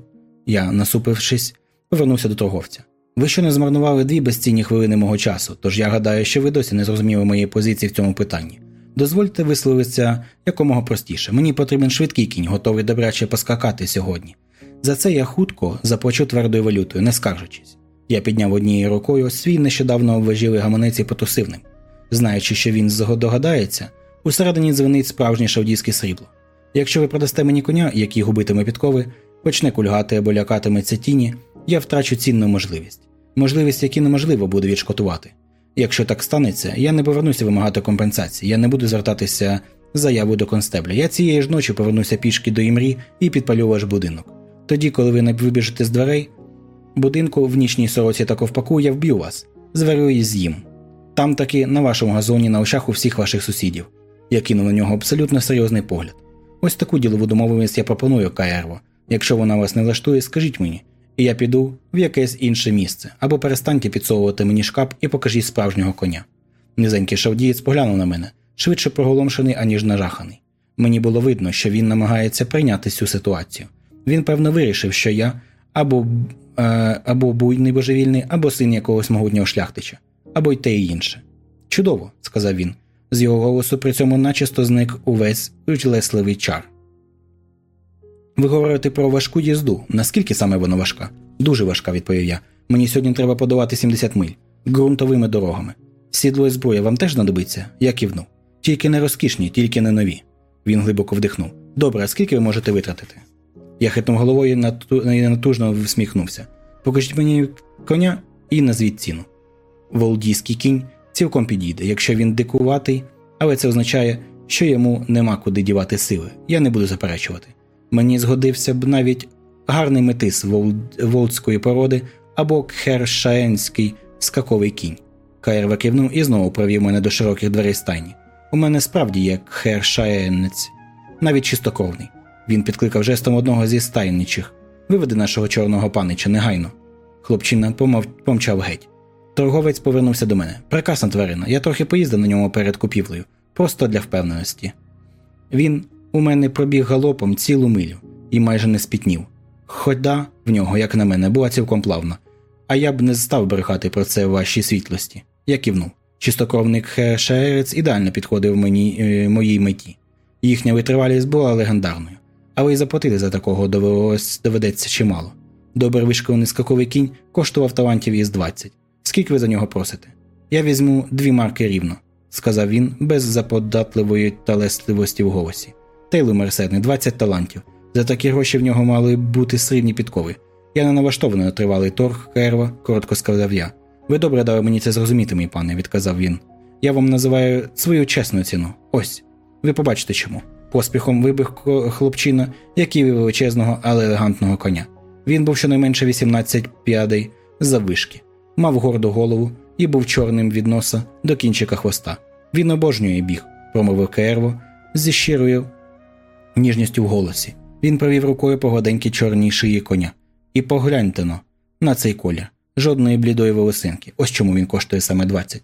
Я, насупившись, повернувся до торговця. Ви ще не змарнували дві безцінні хвилини мого часу, тож я гадаю, що ви досі не зрозуміли моєї позиції в цьому питанні. Дозвольте висловитися якомога простіше. Мені потрібен швидкий кінь, готовий добряче поскакати сьогодні. За це я хутко заплачу твердою валютою, не скаржачись. Я підняв однією рукою свій нещодавно обважілий гаманець і потусив ним. Знаючи, що він догадається, усередині дзвенить справжнє шавдійське срібло. Якщо ви продасте мені коня, який губитиме підкови, почне кульгати або лякатиметься тіні, я втрачу цінну можливість, можливість, яку неможливо буде відшкотувати. Якщо так станеться, я не повернуся вимагати компенсації, я не буду звертатися з заявою до констебля. Я цієї ж ночі повернуся пішки до імрі і підпалю ваш будинок. Тоді, коли ви не вибіжете з дверей, будинку в нічній сороці та ковпаку я вб'ю вас, зверю і з'їм. Там таки на вашому газоні на очах у всіх ваших сусідів. Я кинув на нього абсолютно серйозний погляд. Ось таку ділову домовленість я пропоную, Каєрво. Якщо вона вас не влаштує, скажіть мені, і я піду в якесь інше місце або перестаньте підсовувати мені шкап і покажіть справжнього коня. Низенький шавдієць поглянув на мене, швидше проголомшений, аніж нажаханий. Мені було видно, що він намагається прийняти цю ситуацію. Він, певно, вирішив, що я або е, або буйний божевільний, або син якогось могутнього шляхтича, або й те і інше. Чудово, сказав він. З його голосу при цьому начисто зник увесь учлесливий чар. Ви говорите про важку їзду. Наскільки саме вона важка? Дуже важка, відповів я. Мені сьогодні треба подавати 70 миль. ґрунтовими дорогами. Сідло і зброя вам теж знадобиться? Я кивнув. Тільки не розкішні, тільки не нові. Він глибоко вдихнув. Добре, а скільки ви можете витратити? Я хитнув головою і натужно всміхнувся. Покажіть мені коня і назвіть ціну. Волдійський кінь цілком підійде, якщо він дикуватий, але це означає, що йому нема куди дівати сили. Я не буду заперечувати. Мені згодився б навіть гарний метис волдської породи або кхершаенський скаковий кінь. Каєр кивнув і знову провів мене до широких дверей стайні. У мене справді є кхершаенець, навіть чистокровний. Він підкликав жестом одного зі стайничих. Виведи нашого чорного панича негайно. Хлопчина помов... помчав геть. Торговець повернувся до мене. Прекрасна тварина. Я трохи поїздив на ньому перед купівлею, просто для впевненості. Він у мене пробіг галопом цілу милю і майже не спітнів. Хода в нього, як на мене, була цілком плавна, а я б не став брехати про це вашій світлості. Я кивнув. Чистокровник Хешерець ідеально підходив мені, е, моїй меті. Їхня витривалість була легендарною, але й заплатити за такого довелось, доведеться чимало. Добре вишколений скаковий кінь коштував талантів із 20. Скільки ви за нього просите? Я візьму дві марки рівно, сказав він без заподатливої талесливості в голосі. Тейлу мерседний, 20 талантів. За такі гроші в нього мали бути срібні підкови. Я не налаштований на тривалий торг, керва, коротко сказав я. Ви добре дали мені це зрозуміти, мій пане, відказав він. Я вам називаю свою чесну ціну. Ось. Ви побачите чому. Поспіхом вибіг хлопчина, який величезного, але елегантного коня. Він був щонайменше 18 п'ядей заввишки, мав горду голову і був чорним від носа до кінчика хвоста. Він обожнює біг, промовив Керво зі щирою ніжністю в голосі. Він провів рукою по гладенькій чорній шиї коня. І погляньте но, на цей колір. Жодної блідої волосинки. Ось чому він коштує саме 20.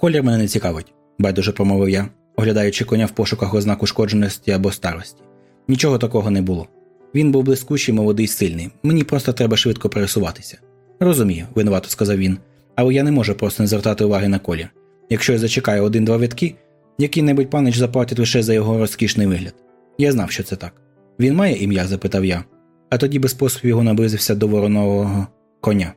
Колір мене не цікавить, байдуже промовив я, оглядаючи коня в пошуках ознак ушкодженості або старості. Нічого такого не було. Він був блискучий, молодий, сильний. Мені просто треба швидко пересуватися. Розумію, винувато сказав він, але я не можу просто не звертати уваги на колір. Якщо я зачекаю один-два витки, який-небудь панич заплатить лише за його розкішний вигляд. Я знав, що це так. Він має ім'я? запитав я, а тоді без поспіху його наблизився до воронового коня.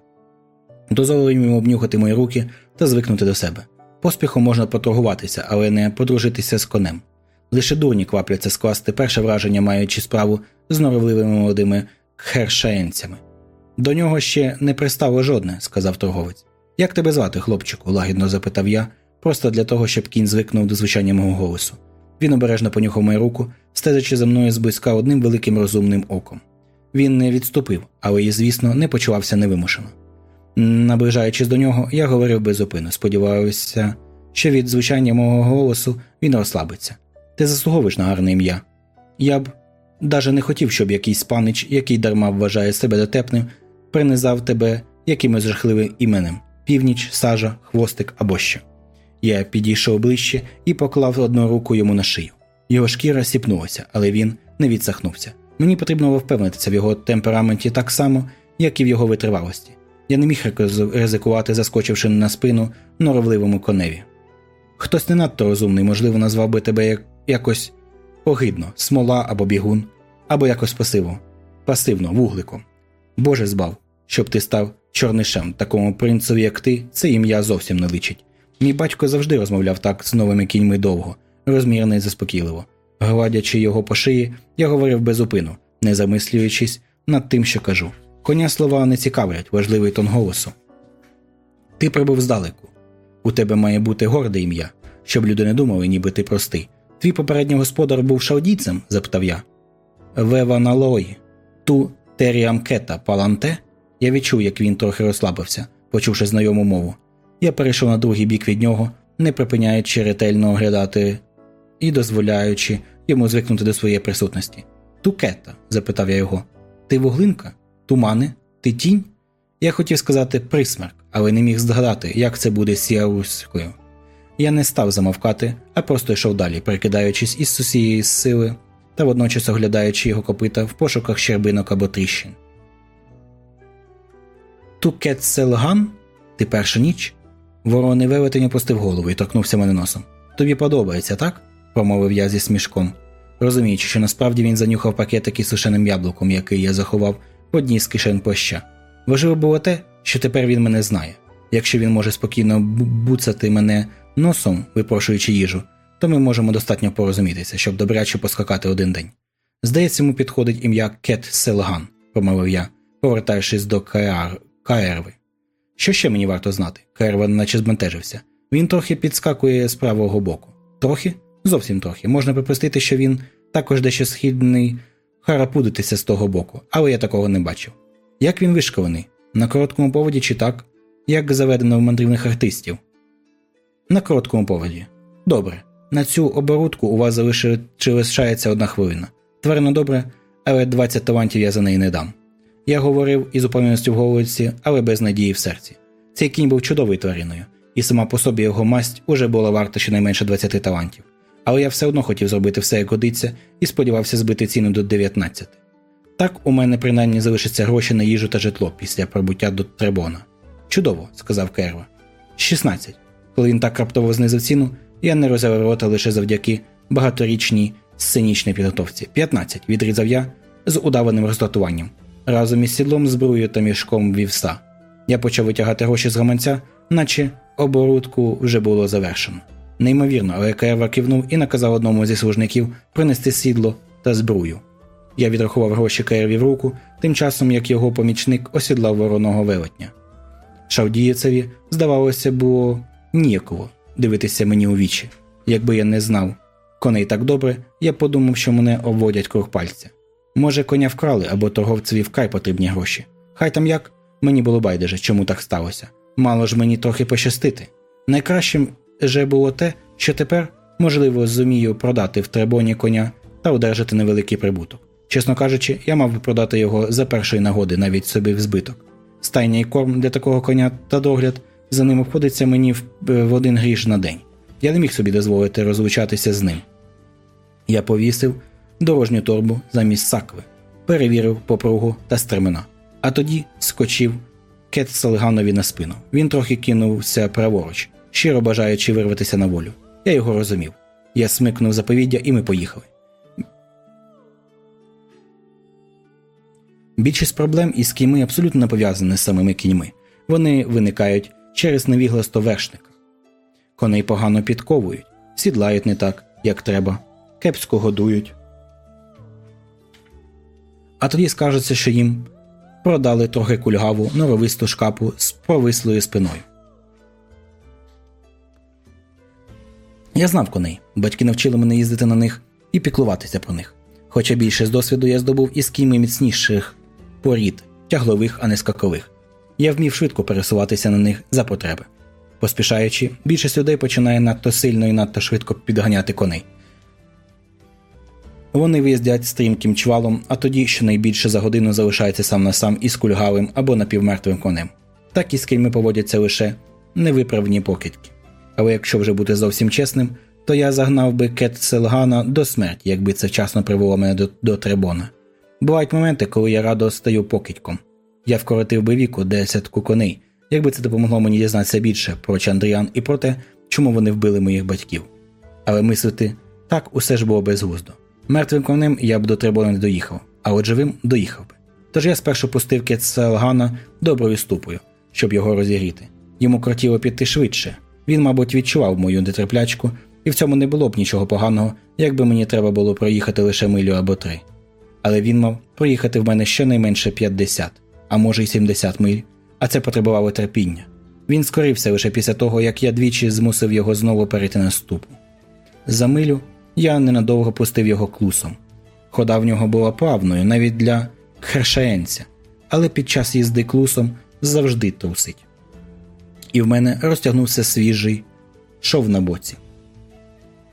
Дозволив йому обнюхати мої руки та звикнути до себе. Поспіхом можна поторгуватися, але не подружитися з конем. Лише дурні квапляться скласти перше враження, маючи справу з норовливими молодими хершаєнцями. До нього ще не пристало жодне, сказав торговець. Як тебе звати, хлопчику? лагідно запитав я, просто для того, щоб кінь звикнув до звучання мого голосу. Він обережно понюхав мою руку, стежачи за мною зблизька одним великим розумним оком. Він не відступив, але і, звісно, не почувався невимушено. Наближаючись до нього, я говорив безупину, сподіваюся, що від звучання мого голосу він розслабиться. Ти заслуговуєш на гарне ім'я. Я б даже не хотів, щоб якийсь панич, який дарма вважає себе дотепним, принизав тебе якимось жахливим іменем північ, сажа, хвостик або що. Я підійшов ближче і поклав одну руку йому на шию. Його шкіра сіпнулася, але він не відсахнувся. Мені потрібно було впевнитися в його темпераменті так само, як і в його витривалості. Я не міг ризикувати, заскочивши на спину норовливому коневі. Хтось не надто розумний, можливо, назвав би тебе як якось огидно, смола або бігун, або якось пасиво, пасивно, вугликом. Боже збав, щоб ти став чорнишем, такому принцові, як ти, це ім'я зовсім не личить. Мій батько завжди розмовляв так з новими кіньми довго, розмірно і заспокійливо. Гладячи його по шиї, я говорив безупину, не замислюючись над тим, що кажу. Коня слова не цікавлять, важливий тон голосу. Ти прибув здалеку. У тебе має бути горде ім'я, щоб люди не думали, ніби ти простий. Твій попередній господар був шаудійцем? запитав я. Веваналої, ту теріамкета паланте? Я відчув, як він трохи розслабився, почувши знайому мову. Я перейшов на другий бік від нього, не припиняючи ретельно оглядати і дозволяючи йому звикнути до своєї присутності. Тукета? запитав я його. Ти вуглинка? Тумани? Ти тінь? Я хотів сказати присмерк, але не міг згадати, як це буде сіаруською. Я не став замовкати, а просто йшов далі, перекидаючись із сусієї сили та водночас оглядаючи його копита в пошуках щербинок або тріщин. Тукетселган? Ти перша ніч? Вороний велетень опустив голову і торкнувся мене носом. Тобі подобається, так? промовив я зі смішком, розуміючи, що насправді він занюхав пакетик із сушеним яблуком, який я заховав в одній з кишень плаща. Важливо було те, що тепер він мене знає. Якщо він може спокійно буцати мене носом, випрошуючи їжу, то ми можемо достатньо порозумітися, щоб добряче поскакати один день. Здається, йому підходить ім'я Кет Селган, промовив я, повертаючись до Каерви. Що ще мені варто знати? Каерва наче збентежився. Він трохи підскакує з правого боку. Трохи? Зовсім трохи. Можна припустити, що він також дещо східний харапудитися з того боку, але я такого не бачив. Як він вишкований? На короткому поводі чи так? Як заведено в мандрівних артистів? На короткому поводі. Добре. На цю оборудку у вас залишається одна хвилина. Тварина добре, але 20 талантів я за неї не дам. Я говорив із упевненістю в голосі, але без надії в серці. Цей кінь був чудовою твариною, і сама по собі його масть уже була варта щонайменше 20 талантів. Але я все одно хотів зробити все, як годиться, і сподівався збити ціну до 19. Так у мене принаймні залишаться гроші на їжу та житло після прибуття до Требона. Чудово, сказав Керва. 16. Коли він так раптово знизив ціну, я не розявив рота лише завдяки багаторічній сценічній підготовці. 15. Відрізав я з удаваним роздратуванням. Разом із сідлом, зброєю та мішком вівса. Я почав витягати гроші з гаманця, наче оборудку вже було завершено. Неймовірно, але Керва кивнув і наказав одному зі служників принести сідло та збрую. Я відрахував гроші Керві в руку, тим часом як його помічник осідлав вороного велетня. Шавдієцеві, здавалося, було ніяково дивитися мені у вічі. Якби я не знав коней так добре, я подумав, що мене обводять круг пальця. Може, коня вкрали або торговцеві вкрай потрібні гроші. Хай там як, мені було байдуже, чому так сталося. Мало ж мені трохи пощастити. Найкращим же було те, що тепер, можливо, зумію продати в требоні коня та одержати невеликий прибуток. Чесно кажучи, я мав би продати його за першої нагоди, навіть собі в збиток. Стайня і корм для такого коня та догляд за ним обходиться мені в, в один гріш на день. Я не міг собі дозволити розлучатися з ним. Я повісив дорожню торбу замість сакви, перевірив попругу та стремена, а тоді скочив кет Салганові на спину. Він трохи кинувся праворуч, щиро бажаючи вирватися на волю. Я його розумів. Я смикнув заповіддя, і ми поїхали. Більшість проблем із кіньми абсолютно не пов'язані з самими кіньми. Вони виникають через невігласто вершника. Коней погано підковують, сідлають не так, як треба, кепсько годують. А тоді скажеться, що їм продали трохи кульгаву, норовисту шкапу з провислою спиною. Я знав коней, батьки навчили мене їздити на них і піклуватися про них. Хоча більше з досвіду я здобув із кіньми міцніших порід, тяглових, а не скакових. Я вмів швидко пересуватися на них за потреби. Поспішаючи, більшість людей починає надто сильно і надто швидко підганяти коней. Вони виїздять стрімким чвалом, а тоді щонайбільше за годину залишається сам на сам із кульгавим або напівмертвим конем. Так і з кіньми поводяться лише невиправні покидьки. Але якщо вже бути зовсім чесним, то я загнав би Кет Селгана до смерті, якби це вчасно привело мене до, до Требона. Бувають моменти, коли я радо стаю покидьком. Я вкоротив би віку десятку коней, якби це допомогло мені дізнатися більше про Чандріан і про те, чому вони вбили моїх батьків. Але мислити так усе ж було безглуздо. Мертвим конем я б до Требона не доїхав, а от живим доїхав би. Тож я спершу пустив Кетселгана доброю ступою, щоб його розігріти. Йому кортіло піти швидше. Він, мабуть, відчував мою нетерплячку, і в цьому не було б нічого поганого, якби мені треба було проїхати лише милю або три. Але він мав проїхати в мене щонайменше 50, а може й 70 миль, а це потребувало терпіння. Він скорився лише після того, як я двічі змусив його знову перейти на ступу. За милю я ненадовго пустив його клусом. Хода в нього була плавною навіть для хершаєнця, але під час їзди клусом завжди трусить. І в мене розтягнувся свіжий шов на боці.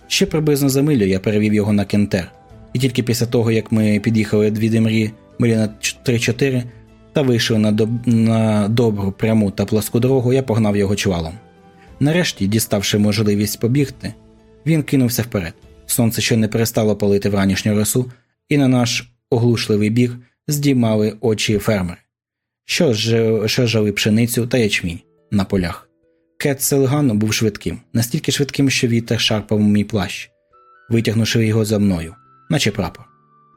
Ще приблизно за милю я перевів його на кентер, і тільки після того, як ми під'їхали дві демрі милі на 3-4 та вийшли на, доб... на добру пряму та пласку дорогу, я погнав його чвалом. Нарешті, діставши можливість побігти, він кинувся вперед. Сонце ще не перестало палити вранішню росу, і на наш оглушливий біг здіймали очі фермери, що, ж... що жали пшеницю та ячмінь на полях. Кет Селгану був швидким, настільки швидким, що вітер шарпав мій плащ, витягнувши його за мною, наче прапор.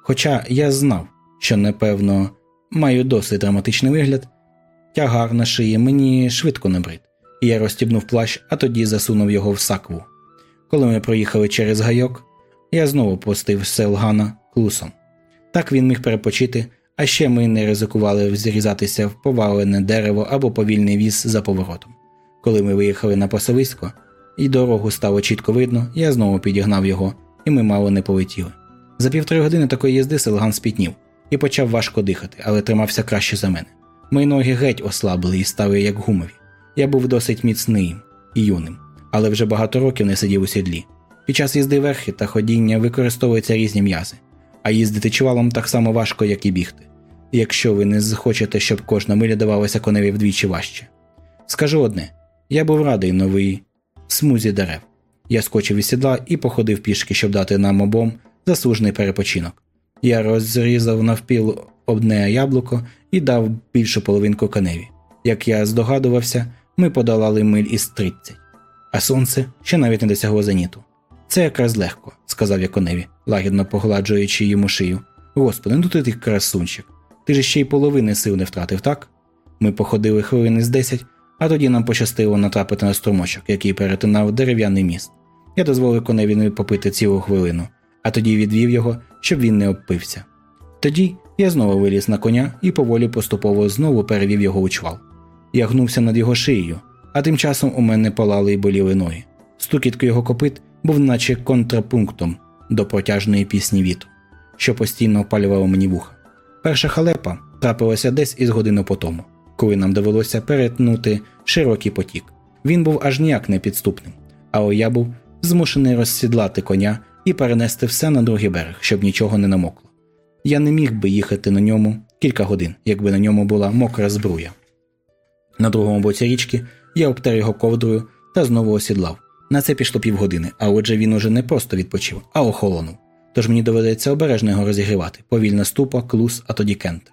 Хоча я знав, що, напевно, маю досить драматичний вигляд, тягар на шиї мені швидко набрид, і я розстібнув плащ, а тоді засунув його в сакву. Коли ми проїхали через гайок, я знову постив Селгана клусом. Так він міг перепочити, а ще ми не ризикували зрізатися в повалене дерево або повільний віз за поворотом. Коли ми виїхали на пасовисько, і дорогу стало чітко видно, я знову підігнав його, і ми мало не полетіли. За півтори години такої їзди Селган спітнів і почав важко дихати, але тримався краще за мене. Мої ноги геть ослабли і стали як гумові. Я був досить міцним і юним, але вже багато років не сидів у сідлі. Під час їзди верхи та ходіння використовуються різні м'язи, а їздити чувалом так само важко, як і бігти, якщо ви не захочете, щоб кожна миля давалася коневі вдвічі важче. Скажу одне: я був радий новий смузі дерев. Я скочив із сідла і походив пішки, щоб дати нам обом заслужений перепочинок. Я розрізав навпіл одне яблуко і дав більшу половинку коневі. Як я здогадувався, ми подолали миль із 30, а сонце ще навіть не досягло зеніту. Це якраз легко, сказав я коневі, лагідно погладжуючи йому шию. Господи, ну ти красунчик. Ти ж ще й половини сил не втратив, так? Ми походили хвилини з десять, а тоді нам пощастило натрапити на струмочок, який перетинав дерев'яний міст. Я дозволив коневі попити цілу хвилину, а тоді відвів його, щоб він не обпився. Тоді я знову виліз на коня і поволі поступово знову перевів його у чвал. Я гнувся над його шиєю, а тим часом у мене палали й боліли ноги. Стукітки його копит був наче контрапунктом до протяжної пісні віту, що постійно опалювало мені вуха. Перша халепа трапилася десь із годину по тому, коли нам довелося перетнути широкий потік. Він був аж ніяк не підступним, але я був змушений розсідлати коня і перенести все на другий берег, щоб нічого не намокло. Я не міг би їхати на ньому кілька годин, якби на ньому була мокра збруя. На другому боці річки я обтер його ковдрою та знову осідлав. На це пішло півгодини, а отже він уже не просто відпочив, а охолонув. Тож мені доведеться обережно його розігрівати, повільна ступа, клус, а тоді кент.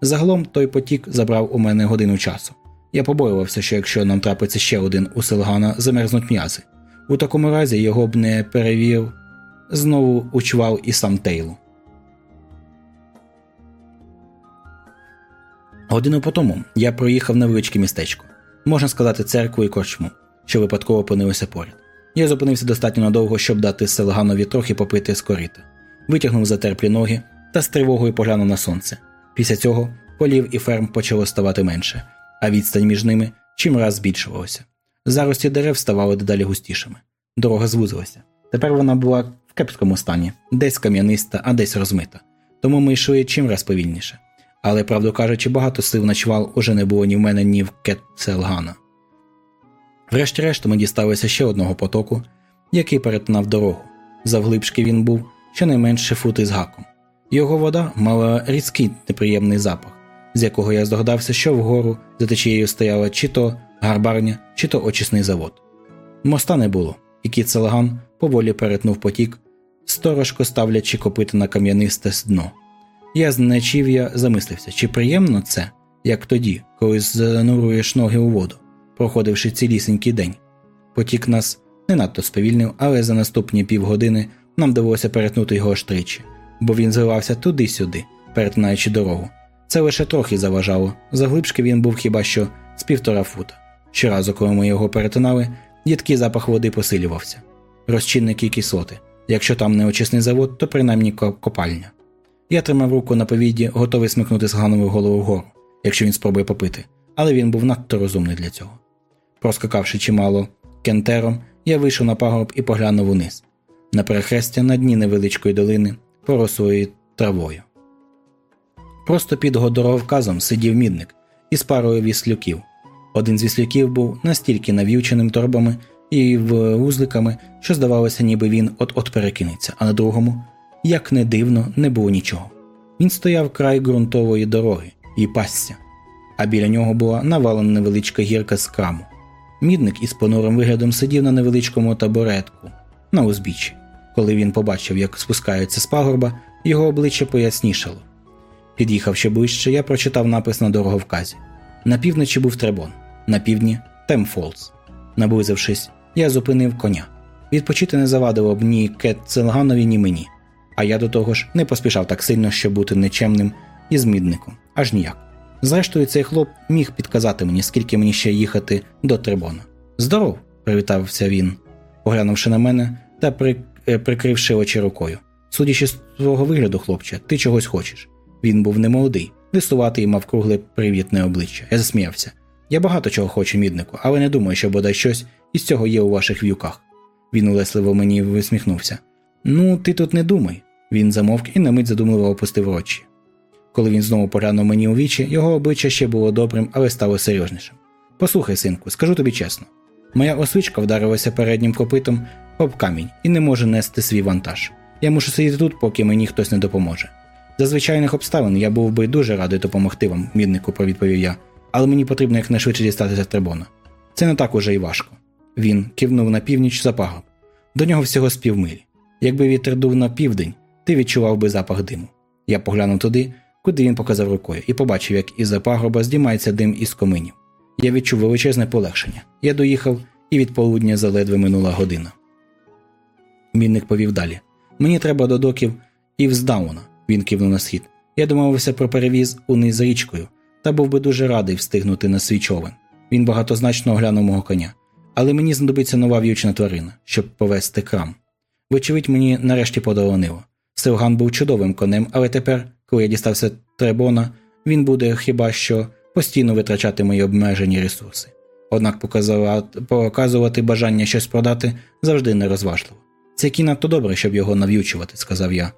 Загалом той потік забрав у мене годину часу. Я побоювався, що якщо нам трапиться ще один у Селгана, замерзнуть м'язи. У такому разі його б не перевів знову учвав і сам Тейлу. Годину по тому я проїхав невеличке містечко, можна сказати, церкву і корчму, що випадково опинилися поряд. Я зупинився достатньо надовго, щоб дати Селганові трохи попити з корита, витягнув затерплі ноги та з тривогою поглянув на сонце. Після цього полів і ферм почало ставати менше, а відстань між ними чимраз збільшувалася. Зарості дерев ставали дедалі густішими. Дорога звузилася. Тепер вона була в кепському стані, десь кам'яниста, а десь розмита. Тому ми йшли чимраз повільніше. Але, правду кажучи, багато сил на чвал уже не було ні в мене, ні в Кетцелгана. Врешті-решт ми дісталися ще одного потоку, який перетинав дорогу. Завглибшки він був щонайменше фути з гаком. Його вода мала різкий неприємний запах, з якого я здогадався, що вгору за течією стояла чи то гарбарня, чи то очисний завод. Моста не було, і кіт поволі перетнув потік, сторожко ставлячи копити на кам'янисте дно. Я з нечів'я замислився, чи приємно це, як тоді, коли зануруєш ноги у воду, проходивши цілісінький день. Потік нас не надто сповільнив, але за наступні півгодини нам довелося перетнути його аж тричі, бо він зливався туди-сюди, перетинаючи дорогу. Це лише трохи заважало, заглибшки він був хіба що з півтора фута. Щоразу, коли ми його перетинали, їдкий запах води посилювався, розчинники кислоти. Якщо там не очисний завод, то принаймні копальня. Я тримав руку на повіді, готовий смикнути з Гановою голову вгору, якщо він спробує попити, але він був надто розумний для цього. Проскакавши чимало кентером, я вийшов на пагорб і поглянув униз, на перехрестя на дні невеличкої долини, порослої травою. Просто під годоровказом сидів мідник із парою віслюків. Один з віслюків був настільки навівченим торбами і вузликами, що здавалося, ніби він от-от перекинеться, а на другому як не дивно, не було нічого. Він стояв край ґрунтової дороги і пасся, а біля нього була навалена невеличка гірка з краму. Мідник із понурим виглядом сидів на невеличкому табуретку на узбіччі. Коли він побачив, як спускаються з пагорба, його обличчя пояснішало. Під'їхавши ближче, я прочитав напис на дороговказі. На півночі був требон, на півдні Темфолз. Наблизившись, я зупинив коня. Відпочити не завадило б ні Кет Целганові, ні мені а я до того ж не поспішав так сильно, щоб бути нечемним із мідником, аж ніяк. Зрештою, цей хлоп міг підказати мені, скільки мені ще їхати до Трибона. Здоров, привітався він, поглянувши на мене та при... Е, прикривши очі рукою. Судячи з твого вигляду, хлопче, ти чогось хочеш. Він був немолодий, листуватий і мав кругле привітне обличчя. Я засміявся. Я багато чого хочу, міднику, але не думаю, що бодай щось із цього є у ваших в'юках. Він улесливо мені висміхнувся. Ну, ти тут не думай. Він замовк і на мить задумливо опустив очі. Коли він знову поглянув мені у вічі, його обличчя ще було добрим, але стало серйознішим. Послухай, синку, скажу тобі чесно. Моя освичка вдарилася переднім копитом об камінь і не може нести свій вантаж. Я мушу сидіти тут, поки мені хтось не допоможе. За звичайних обставин я був би дуже радий допомогти вам, міднику, провідповів я, але мені потрібно якнайшвидше дістатися трибона. Це не так уже й важко. Він кивнув на північ за пагорб. До нього всього з півмилі. Якби вітер дув на південь, ти відчував би запах диму. Я поглянув туди, куди він показав рукою, і побачив, як із за пагорба здіймається дим із коминів. Я відчув величезне полегшення. Я доїхав, і від полудня заледве минула година. Мінник повів далі. Мені треба до доків Івздауна, він кивнув на схід. Я домовився про перевіз униз річкою, та був би дуже радий встигнути на свій човен. Він багатозначно оглянув мого коня. Але мені знадобиться нова в'ючна тварина, щоб повести крам. Вочевидь, мені нарешті подолонило. Силган був чудовим конем, але тепер, коли я дістався Требона, він буде хіба що постійно витрачати мої обмежені ресурси. Однак показувати бажання щось продати завжди нерозважливо. Це надто добре, щоб його нав'ючувати, сказав я,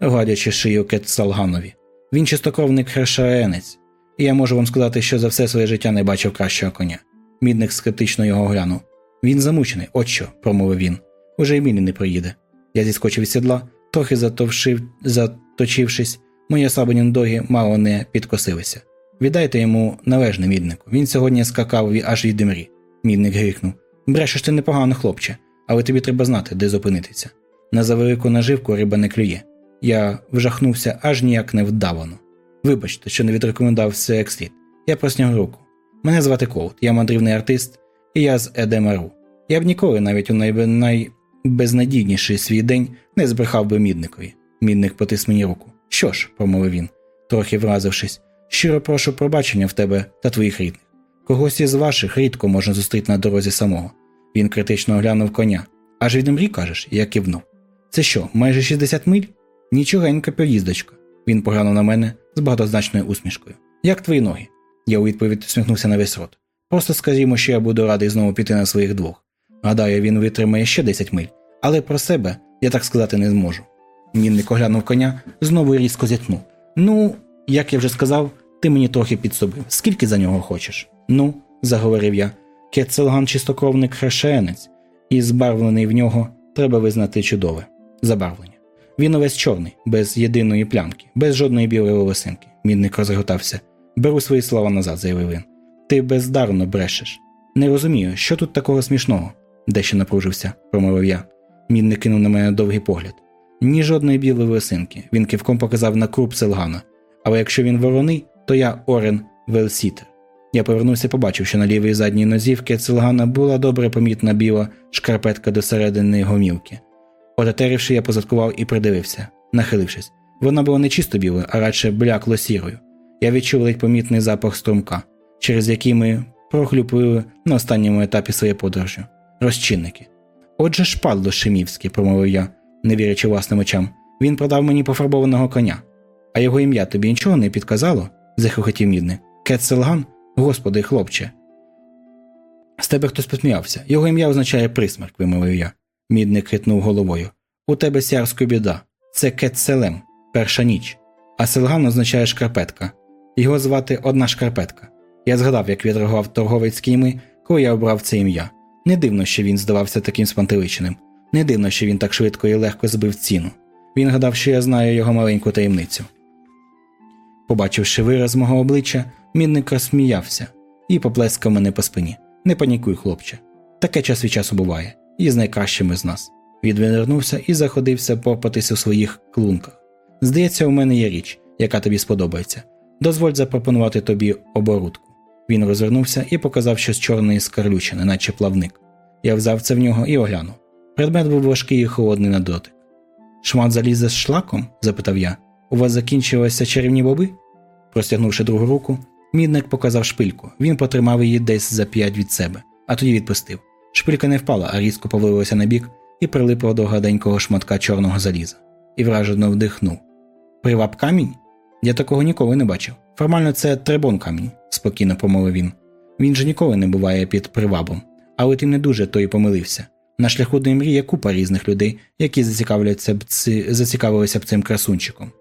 гладячи шию Кетсалганові. Він чистокровний хершаенець, і я можу вам сказати, що за все своє життя не бачив кращого коня. Мідник скептично його глянув. Він замучений, от що, промовив він. Уже й мілі не приїде. Я зіскочив із сідла, трохи затовшив, заточившись, мої ослаблені ноги мало не підкосилися. Віддайте йому належне міднику. Він сьогодні скакав аж від демрі. Мідник грикнув. Брешеш ти непогано, хлопче, але тобі треба знати, де зупинитися. На завелику наживку риба не клює. Я вжахнувся аж ніяк не вдавано. Вибачте, що не відрекомендував все як слід. Я простяг руку. Мене звати Коут, я мандрівний артист, і я з Едемару. Я б ніколи навіть у найбезнадійніший свій день не збрехав би мідникові. Мідник потис мені руку. Що ж, промовив він, трохи вразившись, щиро прошу пробачення в тебе та твоїх рідних. Когось із ваших рідко можна зустріти на дорозі самого. Він критично оглянув коня. Аж від мрі, кажеш, я кивнув. Це що, майже 60 миль? Нічогенька поїздочка. Він поглянув на мене з багатозначною усмішкою. Як твої ноги? Я у відповідь усміхнувся на весь рот. Просто скажімо, що я буду радий знову піти на своїх двох. Гадаю, він витримає ще 10 миль, але про себе я так сказати не зможу. Мінник оглянув коня, знову різко зітхнув. Ну, як я вже сказав, ти мені трохи підсобив. Скільки за нього хочеш? Ну, заговорив я. Кетцелган чистокровник хрешенець, і збарвлений в нього треба визнати чудове забарвлення. Він увесь чорний, без єдиної плямки, без жодної білої волосинки. Мінник розготався. Беру свої слова назад, заявив він. Ти бездарно брешеш. Не розумію, що тут такого смішного, дещо напружився, промовив я. Мінник кинув на мене довгий погляд. Ні жодної білої волосинки. Він кивком показав на круп Селгана. Але якщо він вороний, то я Орен Велсітер. Я повернувся і побачив, що на лівій задній нозі в Кецелгана була добре помітна біла шкарпетка до середини гомілки. Отетеривши, я позадкував і придивився, нахилившись. Вона була не чисто білою, а радше блякло сірою. Я відчув ледь помітний запах струмка, через який ми прохлюпили на останньому етапі своєї подорожі. Розчинники. Отже, шпарло Шимівський, промовив я, не вірячи власним очам. Він продав мені пофарбованого коня. А його ім'я тобі нічого не підказало? захохотів мідник. Кетселган? Господи, хлопче. З тебе хтось посміявся. Його ім'я означає присмерк, вимовив я. Мідник хитнув головою. У тебе сярська біда. Це Кетселем, перша ніч. А селган означає шкарпетка. Його звати одна шкарпетка. Я згадав, як відреагував торговець кіми, коли я обрав це ім'я. Не дивно, що він здавався таким спантеличеним. Не дивно, що він так швидко і легко збив ціну. Він гадав, що я знаю його маленьку таємницю. Побачивши вираз мого обличчя, мідник розсміявся і поплескав мене по спині. Не панікуй, хлопче. Таке час від часу буває, і з найкращими з нас. Відвернувся і заходився попатись у своїх клунках. Здається, у мене є річ, яка тобі сподобається. Дозволь запропонувати тобі оборудку. Він розвернувся і показав щось чорної скарлючини, наче плавник. Я взяв це в нього і оглянув. Предмет був важкий і холодний на дотик. Шмат залізе з шлаком? запитав я. У вас закінчилися чарівні боби? Простягнувши другу руку, мідник показав шпильку. Він потримав її десь за п'ять від себе, а тоді відпустив. Шпилька не впала, а різко повалилася на бік і прилипла до гаденького шматка чорного заліза. І вражено вдихнув. Приваб камінь? Я такого ніколи не бачив. Формально це трибон камінь, спокійно промовив він. Він же ніколи не буває під привабом, але ти не дуже то й помилився. На шляху до мрії є купа різних людей, які зацікавляться б ці... зацікавилися б цим красунчиком.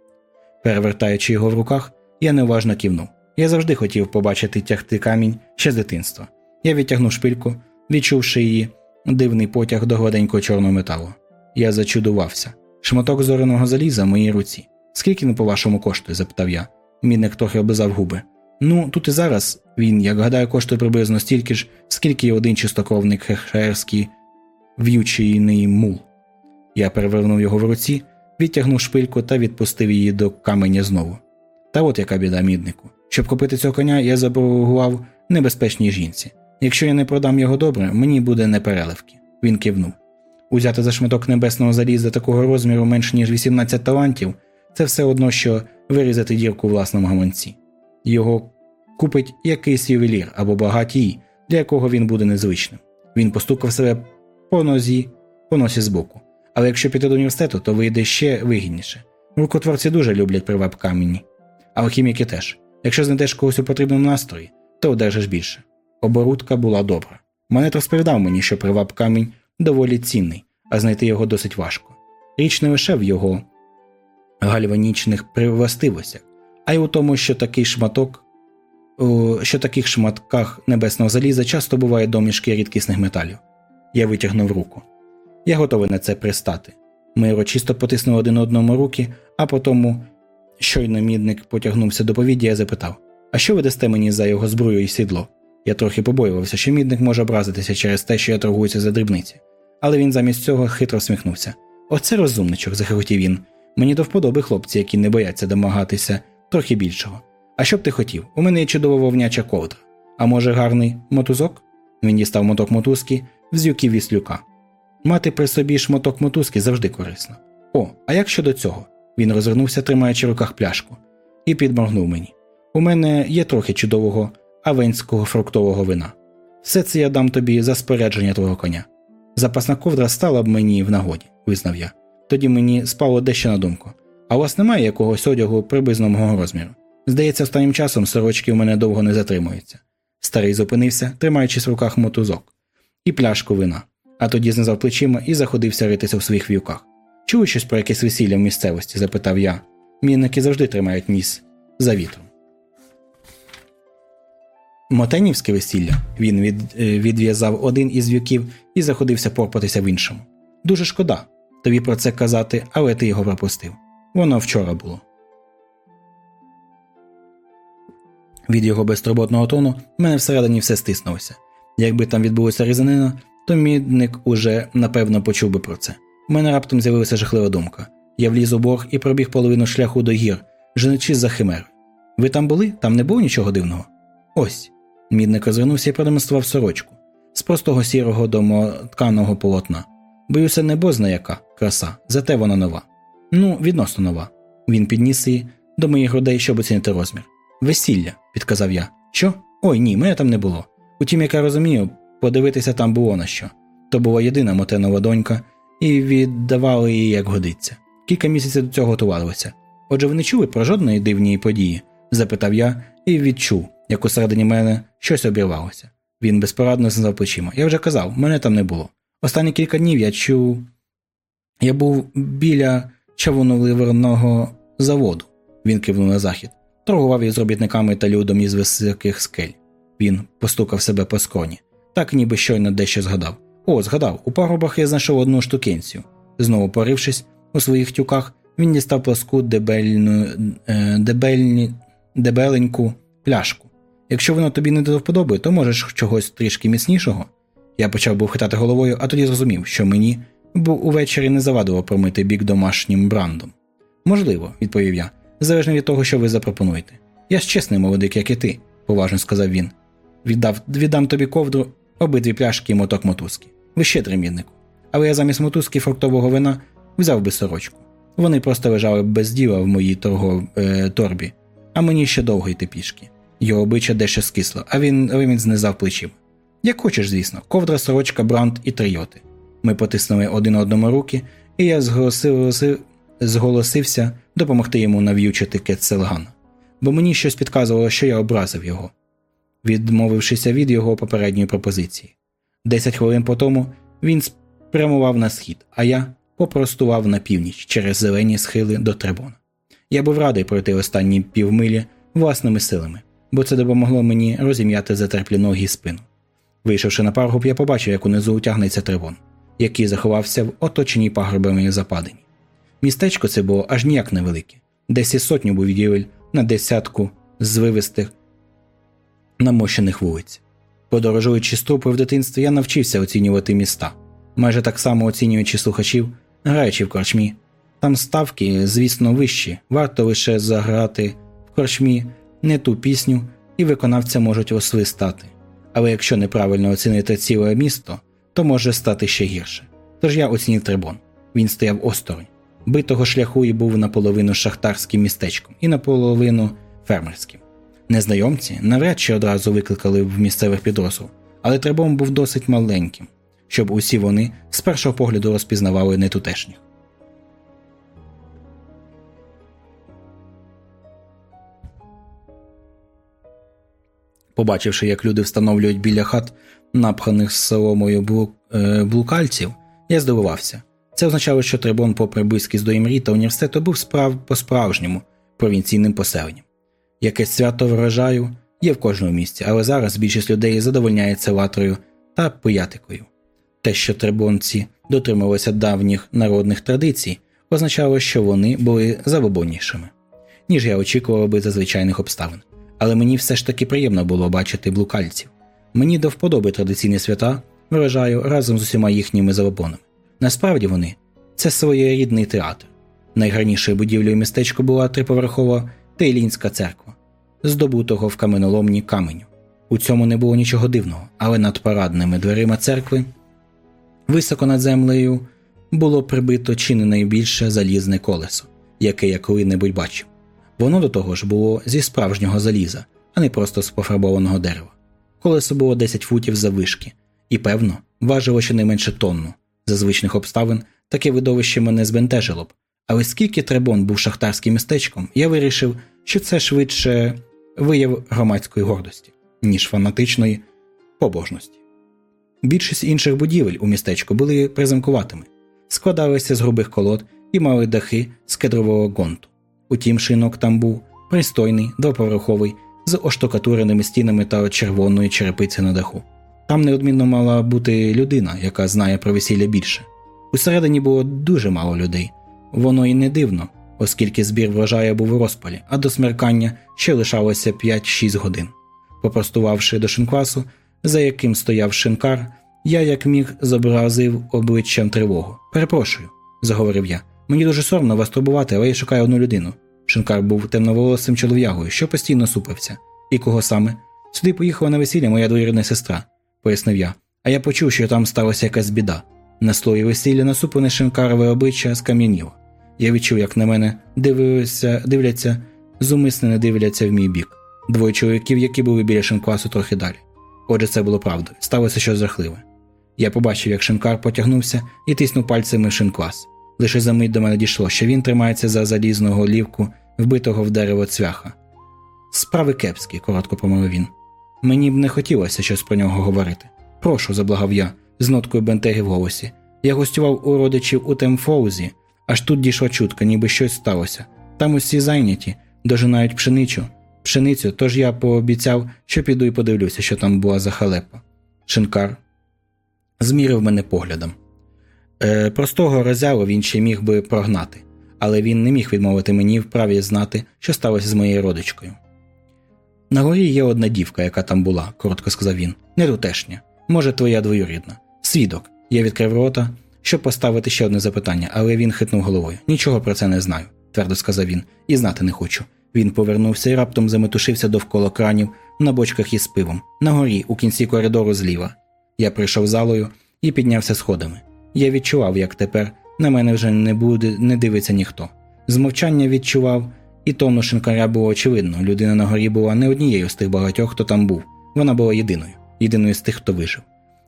Перевертаючи його в руках, я неуважно кивнув. Я завжди хотів побачити тягти камінь ще з дитинства. Я відтягнув шпильку, відчувши її дивний потяг до гладенького чорного металу. Я зачудувався. Шматок зореного заліза в моїй руці. Скільки не по-вашому коштує? запитав я. Мідник трохи облизав губи. Ну, тут і зараз він, як гадаю, коштує приблизно стільки ж, скільки й один чистокровний хехерський в'ючийний мул. Я перевернув його в руці, відтягнув шпильку та відпустив її до каменя знову. Та от яка біда міднику. Щоб купити цього коня, я заборгував небезпечній жінці. Якщо я не продам його добре, мені буде непереливки. Він кивнув. Узяти за шматок небесного заліза такого розміру менш ніж 18 талантів це все одно, що вирізати дірку власному гаманці. Його купить якийсь ювелір або багатій, для якого він буде незвичним. Він постукав себе по нозі, по носі збоку. Але якщо піти до університету, то вийде ще вигідніше. Рукотворці дуже люблять приваб камені, а хіміки теж. Якщо знайдеш когось у потрібному настрої, то одержиш більше. Оборудка була добра. Манет розповідав мені, що приваб камінь доволі цінний, а знайти його досить важко. Річ не лише в його гальванічних властивостях, а й у тому, що такий шматок, що таких шматках небесного заліза часто буває домішки рідкісних металів. Я витягнув руку. Я готовий на це пристати. Ми урочисто потиснули один одному руки, а потім щойно мідник потягнувся до повіді, я запитав: А що ви дасте мені за його зброю і сідло? Я трохи побоювався, що мідник може образитися через те, що я торгуюся за дрібниці. Але він замість цього хитро всміхнувся. Оце розумничок, захотів він. Мені до вподоби хлопці, які не бояться домагатися трохи більшого. А що б ти хотів? У мене є чудова вовняча ковдра. А може, гарний мотузок? Він дістав моток мотузки, взюків віслюка. Мати при собі шматок мотузки завжди корисно. О, а як щодо цього? Він розвернувся, тримаючи в руках пляшку, і підморгнув мені. У мене є трохи чудового авенського фруктового вина. Все це я дам тобі за спорядження твого коня. Запасна ковдра стала б мені в нагоді, визнав я. Тоді мені спало дещо на думку. А у вас немає якогось одягу приблизно мого розміру? Здається, останнім часом сорочки у мене довго не затримуються. Старий зупинився, тримаючись в руках мотузок і пляшку вина, а тоді знизав плечима і заходився ритися в своїх вівках. Чули щось про якесь весілля в місцевості? запитав я. Мінники завжди тримають ніс за вітром. Мотенівське весілля він від, е, відв'язав один із в'юків і заходився порпатися в іншому. Дуже шкода тобі про це казати, але ти його пропустив. Воно вчора було. Від його безтурботного тону в мене всередині все стиснулося. Якби там відбулася різанина, то мідник уже напевно почув би про це. У мене раптом з'явилася жахлива думка. Я вліз у борг і пробіг половину шляху до гір, женичись за химер. Ви там були? Там не було нічого дивного? Ось. Мідник розвернувся і продемонстрував сорочку з простого сірого домотканого полотна. Боюся, не бозна яка краса, зате вона нова. Ну, відносно нова. Він підніс її до моїх грудей, щоб оцінити розмір. Весілля, підказав я. Що? Ой ні, мене там не було. Утім, як я розумію, подивитися там було на що. То була єдина мотенова донька, і віддавали її як годиться. Кілька місяців до цього готувалися. Отже, ви не чули про жодної дивної події? запитав я і відчув, як усередині мене щось обірвалося. Він безпорадно знизав плечима. Я вже казав, мене там не було. Останні кілька днів я чув. Я був біля чавуноливерного заводу. Він кивнув на захід, торгував із робітниками та людом із високих скель. Він постукав себе по скроні, так ніби щойно дещо згадав. О, згадав, у парубах я знайшов одну штукенцію. Знову порившись у своїх тюках, він дістав плоску дебельну, е, дебельні, дебеленьку пляшку. Якщо воно тобі не до вподоби, то можеш чогось трішки міцнішого. Я почав був хитати головою, а тоді зрозумів, що мені бо увечері не завадило промити бік домашнім брандом. Можливо, відповів я, залежно від того, що ви запропонуєте. Я ж чесний молодик, як і ти, поважно сказав він. Віддав, Віддам тобі ковдру, обидві пляшки і моток мотузки. Ви щедрий міднику. Але я замість мотузки фруктового вина взяв би сорочку. Вони просто лежали без діла в моїй торгов... е, торбі, а мені ще довго йти пішки. Його обличчя дещо скисло, а він він знизав плечима. Як хочеш, звісно, ковдра, сорочка, брант і трийоти. Ми потиснули один одному руки, і я зголосив, зголосився допомогти йому нав'ючити Кетселгана, бо мені щось підказувало, що я образив його, відмовившися від його попередньої пропозиції. Десять хвилин по тому він спрямував на схід, а я попростував на північ через зелені схили до Требона. Я був радий пройти останні півмилі власними силами, бо це допомогло мені розім'яти затерплі ноги і спину. Вийшовши на паргуб, я побачив, як унизу утягнеться Требон, який заховався в оточеній пагорбами западині. Містечко це було аж ніяк невелике, десь із сотню будівель на десятку звивистих намощених вулиць. Подорожуючи з в дитинстві, я навчився оцінювати міста, майже так само оцінюючи слухачів, граючи в корчмі. Там ставки, звісно, вищі, варто лише заграти в корчмі не ту пісню, і виконавця можуть освистати. Але якщо неправильно оцінити ціле місто, то може стати ще гірше. Тож я оцінив трибон. Він стояв осторонь. Битого шляху і був наполовину шахтарським містечком і наполовину фермерським. Незнайомці навряд чи одразу викликали в місцевих підрозділ, але трибон був досить маленьким, щоб усі вони з першого погляду розпізнавали нетутешніх. Побачивши, як люди встановлюють біля хат напханих соломою е, блукальців, я здивувався. Це означало, що Трибон, попри близькість до імрі та університету, був справ по-справжньому провінційним поселенням. Якесь свято врожаю є в кожному місці, але зараз більшість людей задовольняється латрою та пиятикою. Те, що трибонці дотримувалися давніх народних традицій, означало, що вони були забобоннішими, ніж я очікував би за звичайних обставин. Але мені все ж таки приємно було бачити блукальців. Мені до вподоби традиційні свята вражаю разом з усіма їхніми забобонами. Насправді вони це своєрідний театр. Найгарнішою будівлею містечка була триповерхова Тейлінська церква, здобутого в каменоломні каменю. У цьому не було нічого дивного, але над парадними дверима церкви, високо над землею, було прибито чи не найбільше залізне колесо, яке я коли-небудь бачив. Воно до того ж було зі справжнього заліза, а не просто з пофарбованого дерева. Колесо було 10 футів заввишки, і, певно, важило щонайменше тонну. За звичних обставин таке видовище мене збентежило б, але скільки Требон був шахтарським містечком, я вирішив, що це швидше вияв громадської гордості, ніж фанатичної побожності. Більшість інших будівель у містечку були приземкуватими, складалися з грубих колод і мали дахи з кедрового гонту. Утім, шинок там був пристойний, двоповерховий, з оштукатуреними стінами та червоною черепиці на даху. Там неодмінно мала бути людина, яка знає про весілля більше. Усередині було дуже мало людей, воно і не дивно, оскільки збір врожаю був у розпалі, а до смеркання ще лишалося 5-6 годин. Попростувавши до шинквасу, за яким стояв шинкар, я як міг зобразив обличчям тривогу. Перепрошую, заговорив я. Мені дуже соромно вас турбувати, але я шукаю одну людину. Шинкар був темноволосим чолов'ягою, що постійно супився. І кого саме? Сюди поїхала на весілля моя двоюрідна сестра, пояснив я. А я почув, що там сталася якась біда. На слої весілля насуплене шинкарове обличчя скам'яніло. Я відчув, як на мене дивилися, дивляться, зумисне не дивляться в мій бік. Двоє чоловіків, які були біля шинквасу трохи далі. Отже, це було правдою. Сталося щось жахливе. Я побачив, як шинкар потягнувся і тиснув пальцями в шинквас. Лише за мить до мене дійшло, що він тримається за залізного лівку, вбитого в дерево цвяха. Справи кепські, коротко промовив він. Мені б не хотілося щось про нього говорити. Прошу, заблагав я, з ноткою бентеги в голосі. Я гостював у родичів у Темфоузі, аж тут дійшла чутка, ніби щось сталося. Там усі зайняті, дожинають пшеницю, пшеницю, тож я пообіцяв, що піду і подивлюся, що там була за халепа. Шинкар змірив мене поглядом. Е, Простого роззяву він ще міг би прогнати, але він не міг відмовити мені в праві знати, що сталося з моєю родичкою. На горі є одна дівка, яка там була, коротко сказав він. Не тутешня. Може, твоя двоюрідна. Свідок. Я відкрив рота, щоб поставити ще одне запитання, але він хитнув головою. Нічого про це не знаю, твердо сказав він, і знати не хочу. Він повернувся і раптом заметушився довкола кранів на бочках із пивом, на горі, у кінці коридору зліва. Я прийшов залою і піднявся сходами. Я відчував, як тепер на мене вже не буде, не дивиться ніхто. З мовчання відчував І тонну шинкаря було очевидно, людина на горі була не однією з тих багатьох, хто там був. Вона була єдиною, єдиною з тих, хто вижив.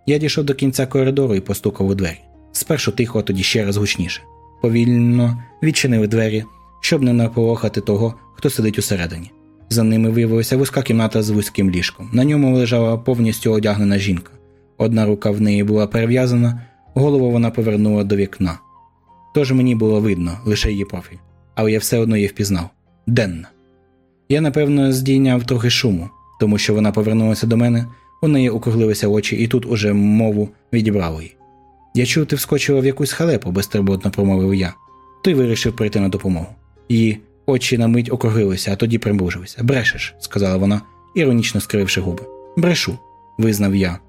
Я дійшов до кінця коридору і постукав у двері. Спершу тихо, а тоді ще раз гучніше. Повільно відчинив двері, щоб не наполохати того, хто сидить усередині. За ними виявилася вузька кімната з вузьким ліжком. На ньому лежала повністю одягнена жінка. Одна рука в неї була перев'язана, голову вона повернула до вікна. Тож мені було видно лише її профіль, але я все одно її впізнав Денна. Я, напевно, здійняв трохи шуму, тому що вона повернулася до мене, у неї округлилися очі, і тут уже мову відібрало її. Я чув, ти вскочила в якусь халепу, безтурботно промовив я. Той вирішив прийти на допомогу. Її очі на мить округлилися, а тоді примружилися. Брешеш, сказала вона, іронічно скрививши губи. Брешу, визнав я.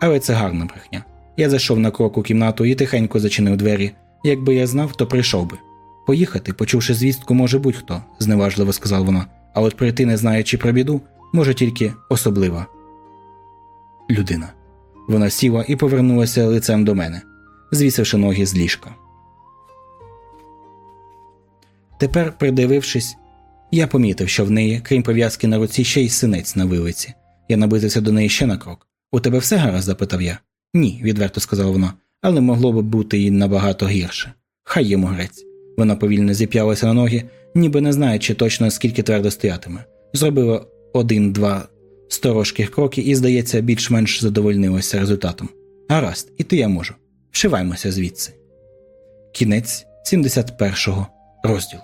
Але це гарна брехня. Я зайшов на крок у кімнату і тихенько зачинив двері. Якби я знав, то прийшов би. Поїхати, почувши звістку, може будь-хто, зневажливо сказала вона, а от прийти, не знаючи про біду, може тільки особлива людина. Вона сіла і повернулася лицем до мене, звісивши ноги з ліжка. Тепер, придивившись, я помітив, що в неї, крім пов'язки на руці, ще й синець на вилиці. Я наблизився до неї ще на крок. У тебе все гаразд? запитав я. Ні, відверто сказала вона, але могло б бути і набагато гірше. Хай йому грець. Вона повільно зіп'ялася на ноги, ніби не знаючи точно, скільки твердо стоятиме. Зробила один-два сторожких кроки і, здається, більш-менш задовольнилася результатом. Гаразд, іти я можу. Вшиваймося звідси. Кінець 71 го розділу.